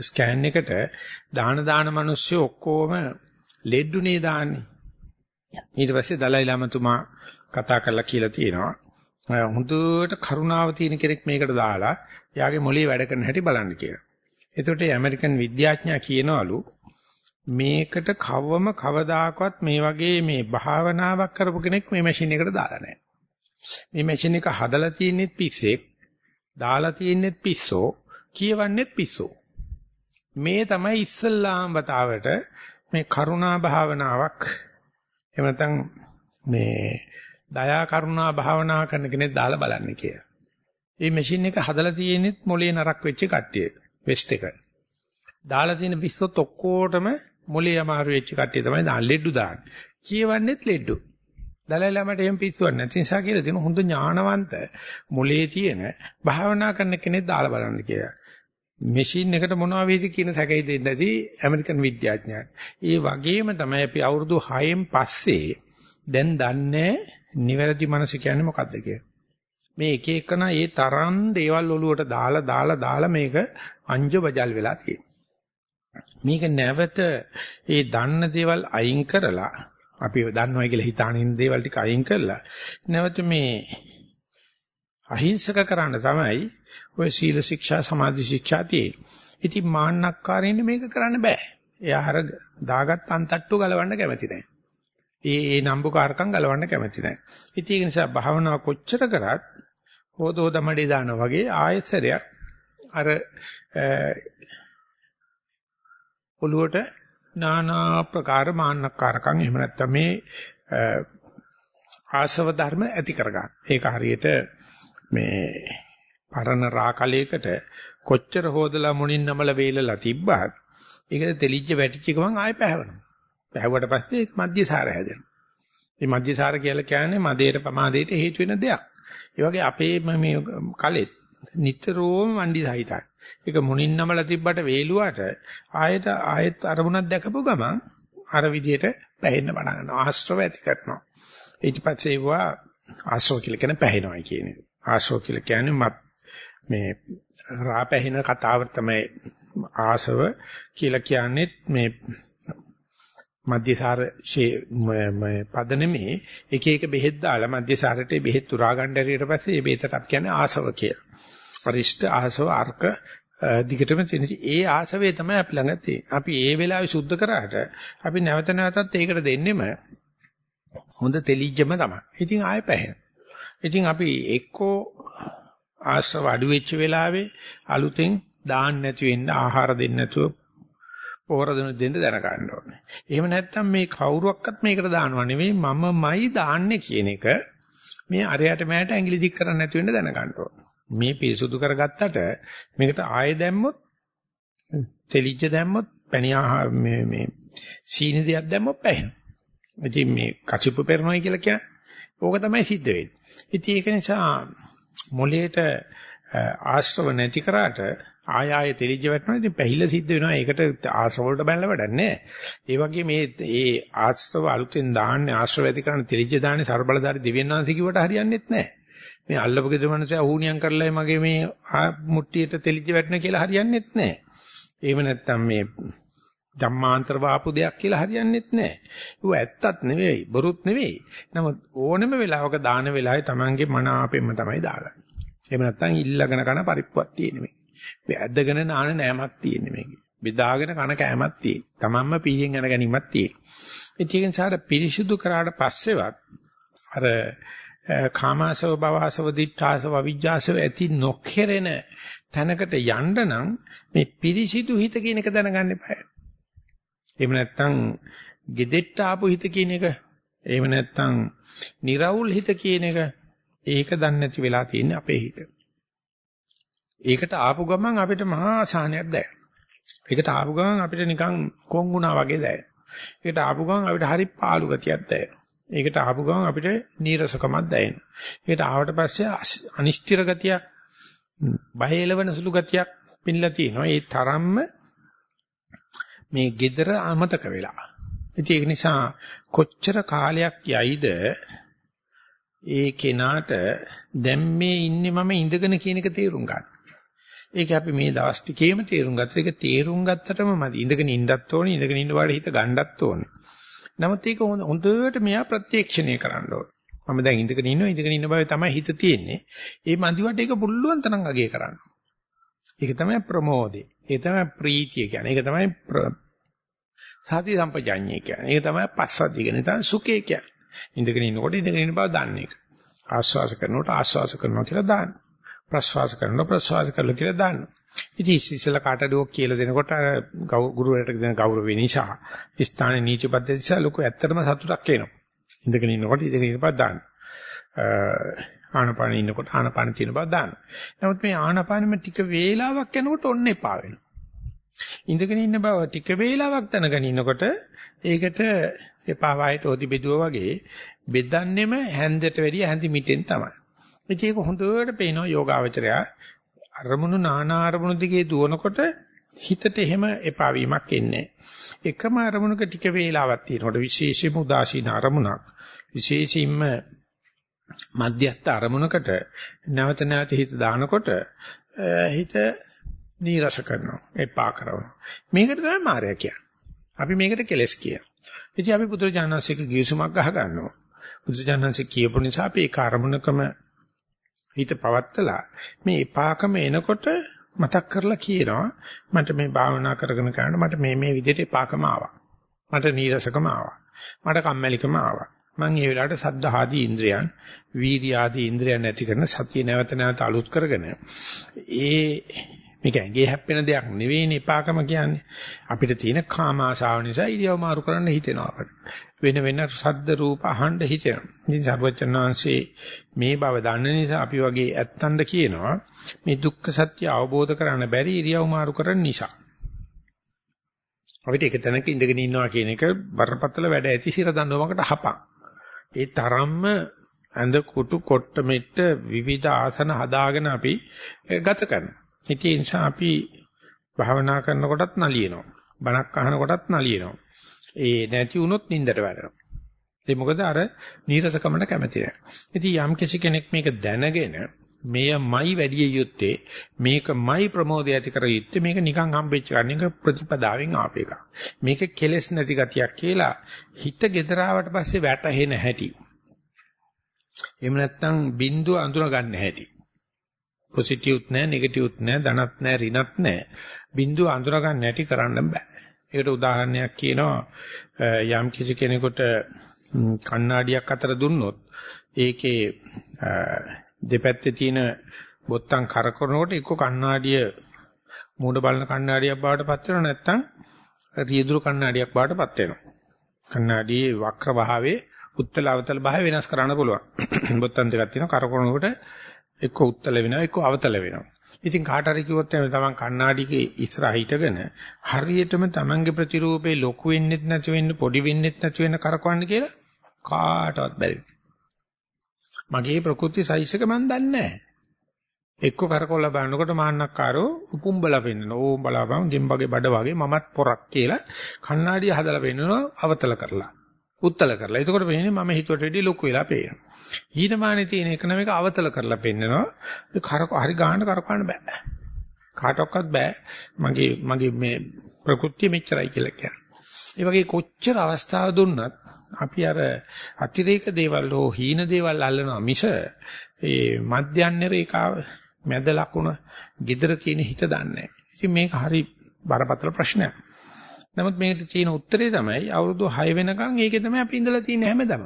ස්කෑන් එකට දාන දාන මිනිස්සු ඔක්කොම ලෙඩුනේ දාන්නේ. ඊට පස්සේ දලයි ලාමතුමා කතා කරලා කියලා තියෙනවා. හුදුට කරුණාව තියෙන කෙනෙක් මේකට දාලා යාගේ මොළේ වැඩ කරන හැටි බලන්න කියලා. එතකොට ඇමරිකන් විද්‍යාඥයා කියනවලු මේකට කවම කවදාකවත් මේ වගේ මේ භාවනාවක් කරපු කෙනෙක් මේ මැෂින් එකට දාලා නැහැ. මේ මැෂින් එක හදලා තියෙනෙත් පිස්සෙක්, දාලා තියෙනෙත් පිස්සෝ, කියවන්නෙත් පිස්සෝ. මේ තමයි ඉස්සල්ලාම වතාවට මේ කරුණා භාවනාවක් එහෙම නැත්නම් මේ දයා කරුණා භාවනා කරන කෙනෙක් දාලා බලන්න කියලා. මේ මැෂින් එක හදලා තියෙනෙත් මොලේ නරක් වෙච්ච කට්ටිය වෙස්ට් එක. දාලා තියෙන පිස්සොත් ඔක්කොටම මොලේ අමාරු වෙච්ච කට්ටිය තමයි දාන්න ලෙඩ්ඩු දාන්නේ. කියවන්නෙත් ලෙඩ්ඩු. දලයි ළමට එහෙම පිස්සුවක් නැති නිසා කියලා දෙන හොඳ ඥානවන්ත මොලේ තියෙන භාවනා කරන කෙනෙක් දාලා බලන්න කියලා. මැෂින් එකට මොනවා වේද කියන සැකයි දෙන්නේ නැති ඇමරිකන් විද්‍යාඥයන්. ඒ වගේම තමයි අපි අවුරුදු 6න් පස්සේ දැන් දන්නේ නිවැරදි මනස කියන්නේ මොකද්ද කියලා. මේ එක එකන ඒ තරම් දේවල් ඔලුවට දාලා දාලා දාලා මේක අංජ බජල් වෙලා තියෙනවා. මේක නැවත ඒ දන්න දේවල් අයින් කරලා අපි දන්නවා කියලා හිතානින් දේවල් ටික අයින් කරලා නැවත මේ අහිංසක කරන්න තමයි ඔය සීල ශික්ෂා සමාධි ශික්ෂා තියෙන්නේ. ඉතින් මාන්නක්කාරින්න මේක කරන්න බෑ. එයා අර දාගත් අන්තට්ටු ගලවන්න කැමති නැහැ. ඒ ඒ නම්බුකාරකම් ගලවන්න කැමති නැහැ. ඉතින් ඒ නිසා භාවනාව කොච්චර කරත් හොදෝ දමඩේ දානවා වගේ ආයසරයක් අර ඔළුවට নানা ප්‍රකාර මාන්නකාරකම් එහෙම නැත්නම් මේ ආසව ධර්ම ඇති කරගන්න. ඒක හරියට මේ පරණ රාකලයකට කොච්චර හොදලා මුණින් නමල වේලලා තිබ්බත් ඒකද තෙලිච්ච වැටිච්ච ගමන් ආයෙ පැහැවෙනවා. පැහැවුවට පස්සේ ඒක මධ්‍යසාර හැදෙනවා. මේ මධ්‍යසාර කියලා කියන්නේ මදේට පමාදේට හේතු වෙන දෙයක්. ඒ වගේ අපේ මේ කලෙත් නිතරම මණ්ඩි සහිතයි. ඒක මුණින් නමලා තිබ්බට වේලුවට ආයෙත් ආයෙත් අරමුණක් දැකපු ගමන් අර විදියට පැහෙන්න පටන් ගන්නවා. ආශ්‍රව ඇති කරනවා. ඊට පස්සේ ඒවා ආශ්‍රව කියලා කියන පැහෙනවයි කියන්නේ. ආශ්‍රව කියලා කියන්නේ මත් මේ රාපැහින කතාව තමයි ආසව කියලා කියන්නේ මේ මධ්‍යසාර පද නෙමේ එක එක බෙහෙත් දාලා මධ්‍යසාරට බෙහෙත් උරා ගන්න ඇරියට පස්සේ මේ බෙහෙතට අපි කියන්නේ ආසව කියලා. අරිෂ්ඨ ආසව අර්ක දිගටම තියෙන ඒ ආසවේ තමයි අපි ළඟ තියෙන්නේ. අපි ඒ වෙලාවේ සුද්ධ කරාට අපි නැවත නැවතත් ඒකට දෙන්නෙම හොඳ තෙලිජ්ජම තමයි. ඉතින් ආයෙ පැහැෙන. ඉතින් අපි එක්කෝ ආශ්‍රව අඩු වෙච්ච වෙලාවේ අලුතෙන් දාන්න නැති වෙන්න ආහාර දෙන්න නැතුව පොහොර දෙන දෙන්න දැන ගන්න ඕනේ. එහෙම නැත්නම් මේ කවුරුවක්වත් මේකට දානව නෙවෙයි මමමයි දාන්නේ කියන එක මේ අරයට මෑට ඇඟිලි දික් කරන්න නැති වෙන්න දැන ගන්න ඕනේ. මේ පිරිසුදු කරගත්තට මේකට ආයෙ දැම්මොත් තෙලිච්ච දැම්මොත් පැණියා මේ මේ සීනි දෙයක් දැම්මොත් පැහැෙනවා. ඉතින් මේ කසිප්පු පෙරනොයි කියලා කියන්නේ ඕක තමයි සිද්ධ වෙන්නේ. ඉතින් ඒක නිසා මොලේට ආශ්‍රව නැති කරාට ආය ආය තෙලිජ වැටෙනවා. ඉතින් පැහිලා සිද්ධ වෙනවා. ඒකට ආශ්‍රව වලට බැලලා වැඩක් නැහැ. ඒ වගේ මේ ඒ ආශ්‍රව අලුතෙන් දාන්නේ ආශ්‍රව ඇති කරන තෙලිජ දාන්නේ ਸਰබලදාරි දිව්‍යඥාන්සේ කිව්වට හරියන්නේත් නැහැ. මේ අල්ලපු ගෙදර මනුස්සයා ඌණියම් කරලා මගේ මේ මුට්ටියට තෙලිජ වැටෙන කියලා හරියන්නේත් නැහැ. එහෙම නැත්නම් මේ ධම්මාන්තර වාපු දෙයක් කියලා හරියන්නේත් නැහැ. ඌ ඇත්තත් නෙවෙයි, බොරුත් නෙවෙයි. නමුත් ඕනෙම වෙලාවක දාන වෙලාවේ Tamange මන ආපෙන්න තමයි දාගන්නේ. එහෙම නැත්නම් ඉල්ලගෙන කන පරිප්පුවක් තියෙන මේ. මේ ඇදගෙන නාන නෑමක් තියෙන මේකේ. බෙදාගෙන කන කෑමක් තියෙන. Tamanම පීයෙන් යන ගැනීමක් තියෙන. ඉතින් සාර පිරිසුදු කරාට පස්සෙවත් අර කාමාසව භවසව දිඨාසව අවිජ්ජාසව ඇති නොකෙරෙන තැනකට යන්න නම් මේ පිරිසිදු හිත කියන එක දැනගන්න එපා. එහෙම නැත්නම් gedetta ආපු හිත කියන එක. එහෙම නැත්නම් निराවුල් හිත කියන එක. ඒක දන්නේ නැති වෙලා තියෙන්නේ අපේ හිත. ඒකට ආපු ගමන් අපිට මහා අසහනයක් දැනෙනවා. ඒකට ආපු ගමන් අපිට නිකන් කොංගුණා වගේ දැනෙනවා. ඒකට ආපු ගමන් අපිට හරි පාළු ගතියක් දැනෙනවා. ඒකට ආපු ගමන් අපිට නීරසකමක් දැනෙනවා. ඒකට ආවට පස්සේ අනිෂ්ඨිර ගතියක්, බය එලවන සුළු ගතියක් පින්නලා තියෙනවා. ඒ තරම්ම මේ gedara අමතක වෙලා. ඉතින් ඒක නිසා කොච්චර කාලයක් යයිද ඒ කෙනාට දැන් මේ ඉන්නේ මම ඉඳගෙන කියන එක තේරුම් ගන්න. ඒක අපි මේ දවස් ටිකේම තේරුම් ගත්තා. ඒක තේරුම් ගත්තටම මදි. ඉඳගෙන ඉන්නත් ඕනේ, ඉඳගෙන ඉන්න වාඩි හිත ගන්නත් ඕනේ. නමුත් ඒක හොඳට මෙයා ප්‍රත්‍යක්ෂණය කරන්න ඕනේ. මම දැන් ඉඳගෙන ඉන්නවා, ඉඳගෙන ඉන්න බවේ තමයි හිත තියෙන්නේ. ඒ මදිවට ඒක පුළුවන් තරම් අගය කරන්න. ඒක තමයි ප්‍රමෝදේ. ඒක තමයි ප්‍රීතිය කියන්නේ. ඒක තමයි සති සම්පජඤ්ඤය කියන්නේ. ඒක තමයි පස්සද්ධිය කියන්නේ. තමයි සුඛය කියන්නේ. ඉඳගෙන ඉන්නකොට ඉඳගෙන ඉන්න බව දන්නේ. ආස්වාස කරනකොට ආස්වාස කරනවා කියලා දාන්න. ප්‍රස්වාස කරනවා ප්‍රස්වාස කරලා කියලා දාන්න. ඉතින් ඉස්සෙල්ලා කාටදෝ කියලා දෙනකොට ගුරුවරයාට දෙන ගෞරවය නිසා ස්ථානයේ නීති පද්ධතිය නිසා ලොකු ඇත්තටම සතුටක් එනවා. ඉඳගෙන ඉන්නකොට ඉඳගෙන ඉන්න බව දාන්න. ආනපාන ඉන්නකොට ආනපාන තියෙන බව දාන්න. නමුත් මේ ආනපානෙම ටික වේලාවක් යනකොට ඔන්න එපා වෙනවා. ඉඳගෙන ඉන්න බව ටික වේලාවක් දැනගෙන ඉන්නකොට ඒකට එපා වයිට ඔදි බෙදුවා වගේ බෙදන්නෙම හැන්දට වැඩිය හැඳි මිටෙන් තමයි. ඉතින් ඒක හොඳට පේනවා යෝගාවචරය. අරමුණු නානා අරමුණු දිගේ දුවනකොට හිතට එහෙම එපා වීමක් එන්නේ එකම අරමුණක ටික වේලාවක් තියෙනකොට විශේෂයෙන්ම උදාසීන අරමුණක් විශේෂයෙන්ම මධ්‍යස්ථ අරමුණකට නැවත නැවත හිත දානකොට හිත නීරස කරනවා එපා කරනවා. මේකට තමයි මායя කියන්නේ. අපි මේකට කෙලස් කියනවා. ඉතින් අපි පුදුරජානසික ගිවිසුමක් ගහ ගන්නවා පුදුරජානසික කියපු නිසා අපි ඒ අරමුණකම හිත පවත්තලා මේ එපාකම එනකොට මතක් කරලා කියනවා. මට මේ භාවනා කරගෙන කරනකොට මට මේ මේ විදිහට එපාකම ආවා. මට නීරසකම ආවා. මට කම්මැලිකම ආවා. මම ඒ වෙලාවට සද්ධ ආදී ඉන්ද්‍රයන් වීර්ය ආදී ඉන්ද්‍රයන් ඇති කරන සතිය නැවත නැවත අලුත් කරගෙන ඒ මේක ඇඟේ හැප්පෙන දෙයක් නෙවෙයිනේ එපාකම කියන්නේ. අපිට තියෙන කාම ආශාව නිසා ඉරියව් මාරු කරන්න හිතෙනවා අපිට. වෙන වෙන ශබ්ද රූප අහන්න හිතෙනවා. ඉතින් සර්වචන්නාංශේ මේ බව දන්න නිසා අපි වගේ ඇත්තන්ද කියනවා මේ දුක්ඛ සත්‍ය අවබෝධ කරගන්න බැරි ඉරියව් මාරු කරන නිසා. අපිට එක තැනක ඉඳගෙන ඉන්නවා කියන එක බරපතල වැඩ ඇති සිර දඬුවමකට හපක් ඒ තරම්ම ඇඳ කුටු කොට්ට මෙට්ට විවිධ ආසන හදාගෙන අපි ගත කරනවා. ඒ නිසා අපි භාවනා කරනකොටත් නලියනවා. බණක් අහන කොටත් නලියනවා. ඒ නැති වුණොත් නින්දට වැටෙනවා. ඒ මොකද අර නීරසකමට කැමති නැහැ. ඉතින් යම් කෙනෙක් මේක දැනගෙන මෙයමයි වැඩි යුත්තේ මේකමයි ප්‍රමෝදය ඇති කර යුත්තේ මේක නිකන් හම්බෙච්ච කන්නේ ප්‍රතිපදාවෙන් ආප එක. මේක කෙලස් නැති ගතියක් කියලා හිත gedaraවට පස්සේ වැටහෙන හැටි. එහෙම නැත්නම් බිඳුව අඳුන ගන්න හැටි. පොසිටිව්ත් නැහැ නෙගටිව්ත් නැහැ ධනත් නැහැ ඍණත් නැහැ. බිඳුව අඳුන ගන්න හැටි කරන්න බෑ. ඒකට උදාහරණයක් කියනවා යම් කිසි කෙනෙකුට කණ්ණාඩියක් අතර දුන්නොත් ඒකේ දෙපැත්තේ තියෙන බොත්තම් කරකවනකොට එක්ක කණ්ණාඩිය මූණ බලන කණ්ණාඩියක් බවට පත් වෙනවා නැත්නම් රියදුරු කණ්ණාඩියක් බවට පත් වෙනවා. කණ්ණාඩියේ වක්‍ර භාවයේ උත්තල අවතල භාවය වෙනස් කරන්න පුළුවන්. බොත්තම් දෙකක් තියෙනවා කරකවනකොට එක්ක උත්තල වෙනවා එක්ක අවතල වෙනවා. ඉතින් කාට හරි කිව්වොත් එහෙනම් තමන් කණ්ණාඩියේ ඉස්සරහ හිටගෙන හරියටම තමන්ගේ ප්‍රතිරූපේ ලොකු වෙන්නෙත් නැති වෙන්න පොඩි වෙන්නෙත් නැති වෙන්න කරකවන්න කියලා කාටවත් බැරි. මගේ ප්‍රകൃති සයිස් එක මන් දන්නේ නැහැ. එක්ක කරකොල්ල බලනකොට මාන්නක්කාරෝ උපුම්බලා පෙන්නන. ඕම් බලාපන් ගෙම්බගේ බඩ වගේ මමත් පොරක් කියලා කණ්ණාඩිය හදලා පෙන්නනවා අවතල කරලා. උත්තල කරලා. එතකොට වෙන්නේ මම හිතුවට වැඩිය ලොකු වෙලා පේනවා. ඊනමානේ තියෙන එක නම් එක අවතල කරලා පෙන්නනවා. ඒ කරක හරි ගන්න කරකවන්න බෑ. කාටවත් බෑ. මගේ මගේ මේ ප්‍රകൃතිය මෙච්චරයි කියලා කියන්නේ. ඒ වගේ කොච්චර අවස්ථාව දුන්නත් අපි අර අතිරේක දේවල් හෝ හීන දේවල් අල්ලනවා මිස ඒ මධ්‍යන්නේ රේඛාව මැද ලකුණ gedara තියෙන හිත දන්නේ ඉතින් මේක හරි බරපතල ප්‍රශ්නයක්. නමුත් මේකට තියෙන උත්තරේ තමයි අවුරුදු 6 වෙනකන් ඒකේ තමයි අපි ඉඳලා තියෙන හැමදම.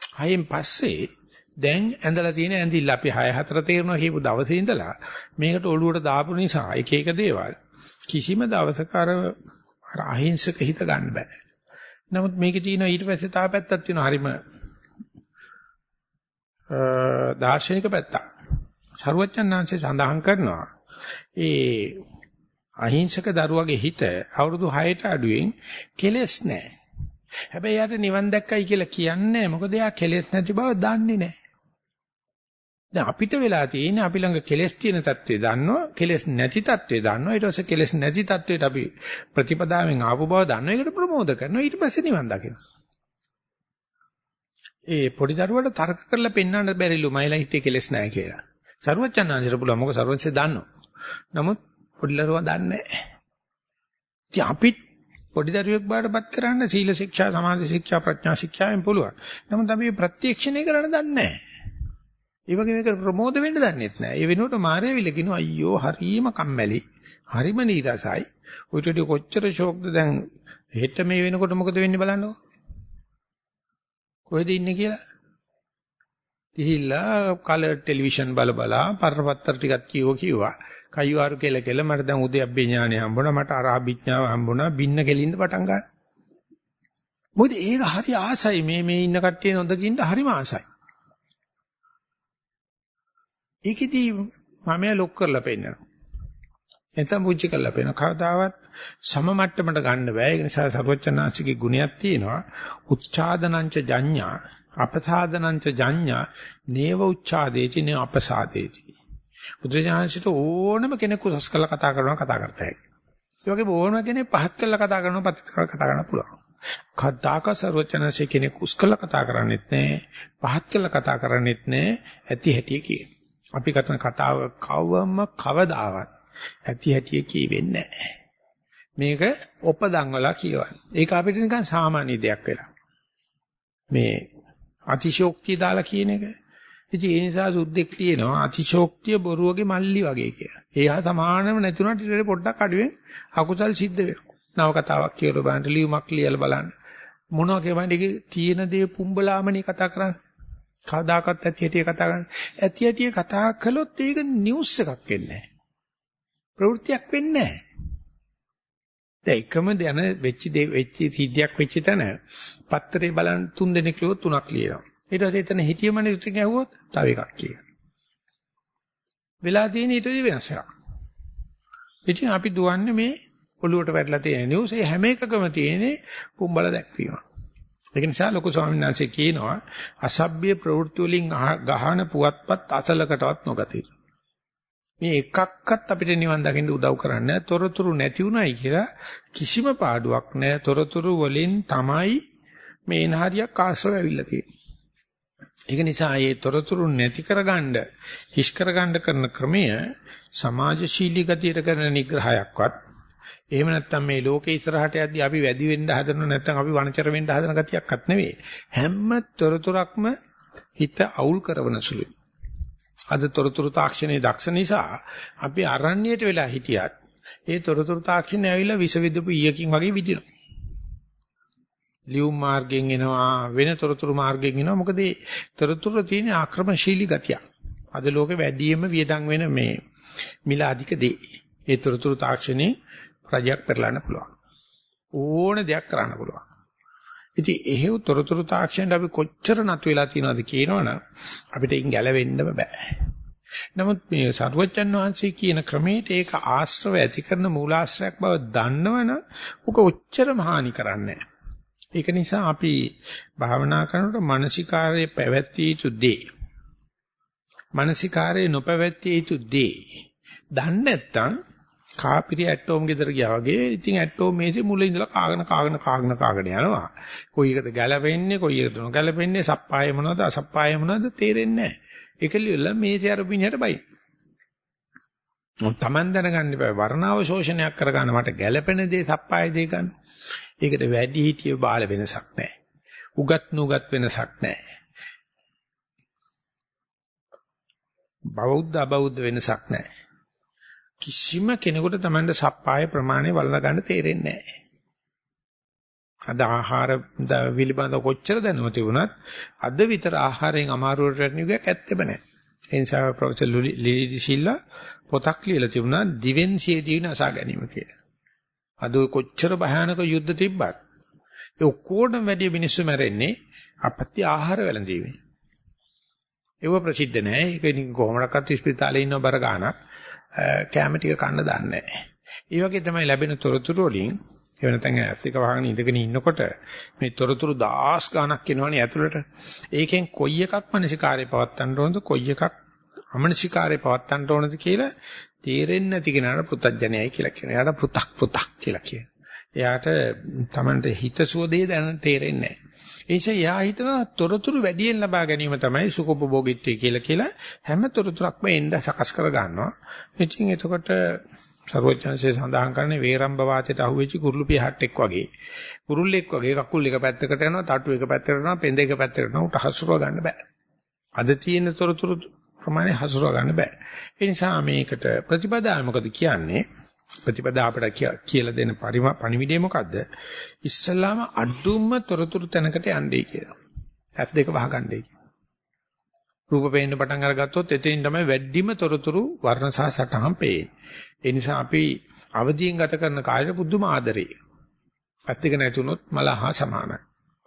6න් පස්සේ දැන් ඇඳලා තියෙන ඇඳිල්ල අපි 6 4 තේරෙනවා කියපු දවසේ ඉඳලා මේකට ඔළුවට දාපු නිසා එක එක දේවල් කිසිම දවසක අර අර අහිංසක හිත ගන්න බෑ. නමුත් මේකේ තියෙන ඊට පස්සේ තව පැත්තක් තියෙනවා හරිම දාර්ශනික පැත්තක්. සරුවච්චන්හන්සේ සඳහන් කරනවා ඒ අහිංසක දරුවගේ හිත අවුරුදු 6ට අඩුවෙන් කෙලෙස් නැහැ. හැබැයි යාට නිවන් දැක්කයි කියලා කියන්නේ මොකද යා කෙලෙස් නැති බව දන්නේ නැහැ. දැන් අපිට වෙලා තියෙන්නේ අපි ළඟ කෙලෙස් තියෙන தත්ත්වේ දන්නවා කෙලෙස් නැති தත්ත්වේ දන්නවා ඊට පස්සේ කෙලෙස් නැති தත්ත්වයට අපි ප්‍රතිපදාවෙන් ආපු බව දන්නවා ඒකට ප්‍රමෝද කරනවා ඊට පස්සේ නිවන් දකිනවා. ඒ පොඩි දරුවට තර්ක කරලා පෙන්වන්න බැරිලු මයිලා හිතේ කෙලෙස් නැහැ කියලා. සරුවචනාංශර පුළුවන් මොකද සරුවචසේ දන්නවා. නමුත් පොඩි දරුවා දන්නේ නැහැ ඉතින් අපිත් පොඩි දරුවෙක් බාටපත් කරන්න සීල ශික්ෂා සමාධි ශික්ෂා ප්‍රඥා ශික්ෂාවෙන් පුළුවන් නමුත් අපි ප්‍රත්‍යක්ෂණය කරන්න දන්නේ නැහැ ඒ වගේ මේක ප්‍රමෝද වෙන්න දන්නෙත් නෑ. ඒ වෙනුවට මාර්යාවිල කියනවා අයියෝ හරීම කම්මැලි. හරිම නීරසයි. ඔයිට වඩා කොච්චර ෂෝක්ද දැන් හෙට මේ වෙනකොට මොකද වෙන්නේ බලන්නකෝ. කොහෙද ඉන්නේ කියලා. ගිහිල්ලා කලර් ටෙලිවිෂන් බල බලා පරපත්තර ටිකක් කියව කිව්වා. කයිවාරු කෙල කෙල මට දැන් උදේ අබ්බේ ඥානය හම්බුණා මට අරහබිඥාව හම්බුණා බින්න කෙලින්න පටන් ගන්න. මොකද ඒක හරි ආසයි මේ මේ ඉන්න කට්ටිය නොදකින්න හරිම ආසයි. ඒකෙදී මම ලොක් කරලා පෙන්නනවා. එතන පුංචි කරලා පෙන්නනවා. කවදාවත් සම මට්ටමට ගන්න බෑ. ඒ නිසා සර්වචනාංශිකේ ගුණයක් තියෙනවා. උච්ඡාදනංච ජඤ්ඤා අපසාදනංච ජඤ්ඤා නේව උච්ඡාදේති නේ අපසාදේති. බුදුජානසිට ඕනම කෙනෙක් උසස් කරලා කතා කරනවා කතා කරතයි. ඒ වගේ ඕනම කෙනෙක් පහත් කරලා කතා කරනවා පහත් කරලා කතා කරන්න පුළුවන්. කද්දාක සර්වචනසේ කෙනෙක් උස් කරලා කතා කරන්නේත් නැහැ. පහත් කරලා කතා කරන්නේත් නැහැ. ඇති හැටි කියන. අපි කරන කතාව කවම කවදාවත් ඇති හැටි කියවෙන්නේ නැහැ. මේක ඔපදංවලා කියවන්නේ. ඒක අපිට නිකන් සාමාන්‍ය දෙයක් වෙලා. මේ අතිශෝක්තිය දාලා කියන එක. ඉතින් ඒ නිසා සුද්දෙක් කියනවා අතිශෝක්තිය බොරුවගේ මල්ලි වගේ කියලා. ඒහා සමානම නැතුණට ඊට පොඩ්ඩක් අඩුවෙන් අකුසල් සිද්ධ වෙනවා. නව කතාවක් කියලා බලන්න ලියුමක් ලියලා බලන්න. මොනවා කියවන්නේ තියෙන දේ පුම්බලාමනේ කතා කරන්නේ. කවදාකවත් ඇති හැටි කතා කරන්නේ. ඇති හැටි කතා කළොත් ඒක නිවුස් එකක් වෙන්නේ නැහැ. ප්‍රවෘත්තියක් වෙන්නේ නැහැ. දැන් එකම දැන වෙච්ච දේ වෙච්ච සිද්ධියක් වෙච්ච තැන පත්තරේ බලන් තුන් දෙනෙක් ලියුවොත් තුනක් ලියනවා. ඊට පස්සේ එතන හිටියමනේ උත්තරේ ඇහුවොත් තව එකක් කියනවා. වෙලා තියෙන ඊට වෙනස් එකක්. ඉතින් අපි දුවන්නේ මේ ඔළුවට වැටලා තියෙන නිවුස් ඒ හැම එකකම තියෙන්නේ පුම්බල දැක්වීම. ඒක නිසා ලොකු ස්වාමීන් වහන්සේ කියනවා අසභ්‍ය ප්‍රවෘත්ති වලින් ගහන පුවත්පත් අසලකටවත් නොගතියි. මේ එකක්වත් අපිට නිවන් දකින්න උදව් කරන්නේ තොරතුරු නැති උනායි කියලා කිසිම පාඩුවක් නැහැ. තොරතුරු වලින් තමයි මේ නහරියක් ආශ්‍රව ඇවිල්ලා තියෙන්නේ. ඒක නිසා මේ තොරතුරු නැති කරගන්න හිස් කරගන්න කරන ක්‍රමය සමාජශීලී ගතියට කරන නිග්‍රහයක්වත් එහෙම නැත්නම් මේ ලෝකේ ඉස්සරහට යද්දී අපි වැඩි වෙන්න හදන නැත්නම් අපි වනචර වෙන්න හදන ගතියක්වත් නෙවෙයි. හැම තොරතුරක්ම හිත අවුල් කරන සුළුයි. අද තොරතුරු තාක්ෂණයේ දක්ෂ නිසා අපි අරණ්‍යයට වෙලා හිටියත් ඒ තොරතුරු තාක්ෂණය ඇවිල්ලා විස විදපු ඊයකින් වගේ විදිනවා. ලියුම් මාර්ගයෙන් එනවා වෙන තොරතුරු මාර්ගයෙන් එනවා මොකද මේ තොරතුරු තියෙන ආක්‍රමණශීලී ගතිය. අද ලෝකේ වැඩියෙන්ම වියදම් වෙන මේ මිල අධික දේ. ඒ තොරතුරු තාක්ෂණේ රජයක් පෙරලන්න පුළුවන්. ඕන දෙයක් කරන්න පුළුවන්. ඉතින් එහෙව් තොරතුරු තාක්ෂණයට අපි කොච්චර නතු වෙලා තියෙනවද කියනවනම් අපිට ඉන් ගැලවෙන්නම බෑ. නමුත් මේ සරුවච්චන් වහන්සේ කියන ක්‍රමයට ඒක ආශ්‍රව ඇති කරන මූලාශ්‍රයක් බව දන්නවනම් උක ඔච්චර මහානි කරන්නේ ඒක නිසා අපි භාවනා කරනකොට මානසිකාරයේ පැවැත්විය යුතු දේ මානසිකාරයේ නොපැවැත්විය යුතු දේ දන්නේ නැත්නම් කාපිරි ඇටෝම් ගෙදර ගියා වගේ ඉතින් ඇටෝම් මේසේ මුල ඉඳලා කාගෙන කාගෙන කාගෙන කාගෙන යනවා. කොයි එකද ගැලපෙන්නේ කොයි එකද නොගැලපෙන්නේ සප්පාය මොනවද අසප්පාය මොනවද තේරෙන්නේ නැහැ. ඒකලියල මේසේ අර පිණියට බයි. තමන් දැනගන්න බෑ වර්ණාව ශෝෂණයක් කරගන්න මට ගැළපෙන දේ සප්පාය දේ ගන්න. ඒකට වැඩි හිටිය බාල වෙනසක් නැහැ. උගත් නුගත් වෙනසක් නැහැ. බෞද්ධ අබෞද්ධ වෙනසක් නැහැ. කිසිම කෙනෙකුට Tamanda සප්පාය ප්‍රමාණය වළඳ ගන්න තේරෙන්නේ නැහැ. අද ආහාර පිළිබඳව කොච්චර දැනුම තිබුණත් අද විතර ආහාරයෙන් අමාරුවට වැටෙන යුගයක් ඇත්තෙම නැහැ. ඒ නිසා ප්‍රොෆෙසර් ලීලි සිල්ලා පොතක් ලියලා තිබුණා දිවෙන් සියදී නසා ගැනීම කියලා. අද කොච්චර භයානක යුද්ධ තිබ්බත් ඒ ඔක්කොටම වැඩි මිනිස්සු මැරෙන්නේ අපත්‍ය ආහාර වැළඳීමෙන්. ඒව ප්‍රසිද්ධ නෑ. ඒක කොහොමඩක්වත් ස්පිරිතාලේ ඉන්න බර ගන්නක් කැම ටික කන්න දන්නේ නෑ. ඒ වගේ තමයි ලැබෙන තොරතුරු වලින් ඒ වෙනතෙන් ඇෆ්රික වහගෙන ඉඳගෙන ඉන්නකොට මේ තොරතුරු දහස් ගණක් එනවනේ ඇතුළට. ඒකෙන් කොයි එකක් මනසිකාරේ පවත්තන්න ඕනද කොයි එකක් අමනසිකාරේ පවත්තන්න ඕනද කියලා තේරෙන්නේ නැති කෙනාට පුතඥයයි කියලා කියනවා. එයාට පුතක් පුතක් කියලා කියනවා. එයාට Tamante හිතසුව දෙය දැන තේරෙන්නේ නැහැ. ඒ නිසා යා හිතනවා තොරතුරු වැඩියෙන් ලබා ගැනීම තමයි සුඛෝපභෝගීත්වය කියලා කියලා හැම තොරතුරක්ම එන්න සකස් කර ගන්නවා. ඉතින් එතකොට සර්වඥාන්සේ සඳහන් කරන්නේ වේරම්බ වාචයට අහුවෙච්ච කුරුළු පිහට්ටෙක් වගේ. කුරුල්ලෙක් වගේ කකුල් එක පැත්තකට යනවා, තටු එක පැත්තකට යනවා, පෙඳ එක පැත්තකට යනවා. උට හසුරව ගන්න බෑ. අද තියෙන තොරතුරු ප්‍රමාණය හසුරව ගන්න බෑ. ඒ නිසා මේකට ප්‍රතිපදාව මොකද කියන්නේ? ප්‍රතිපදා අපිට කියලා දෙන පණිවිඩය මොකද්ද? ඉස්සල්ලාම අඩුම තොරතුරු තැනකට යන්නේ කියලා. ඇස් දෙක වහගන්නයි. රූප පේන්න පටන් අරගත්තොත් එතෙන් තමයි වැඩිම තොරතුරු වර්ණ සහ සටහන් පේන්නේ. ඒ නිසා අපි අවදියෙන් ගත කරන කාර්ය පුදුම ආදරේ. ඇස් දෙක නැතුනොත් මලහා සමානයි.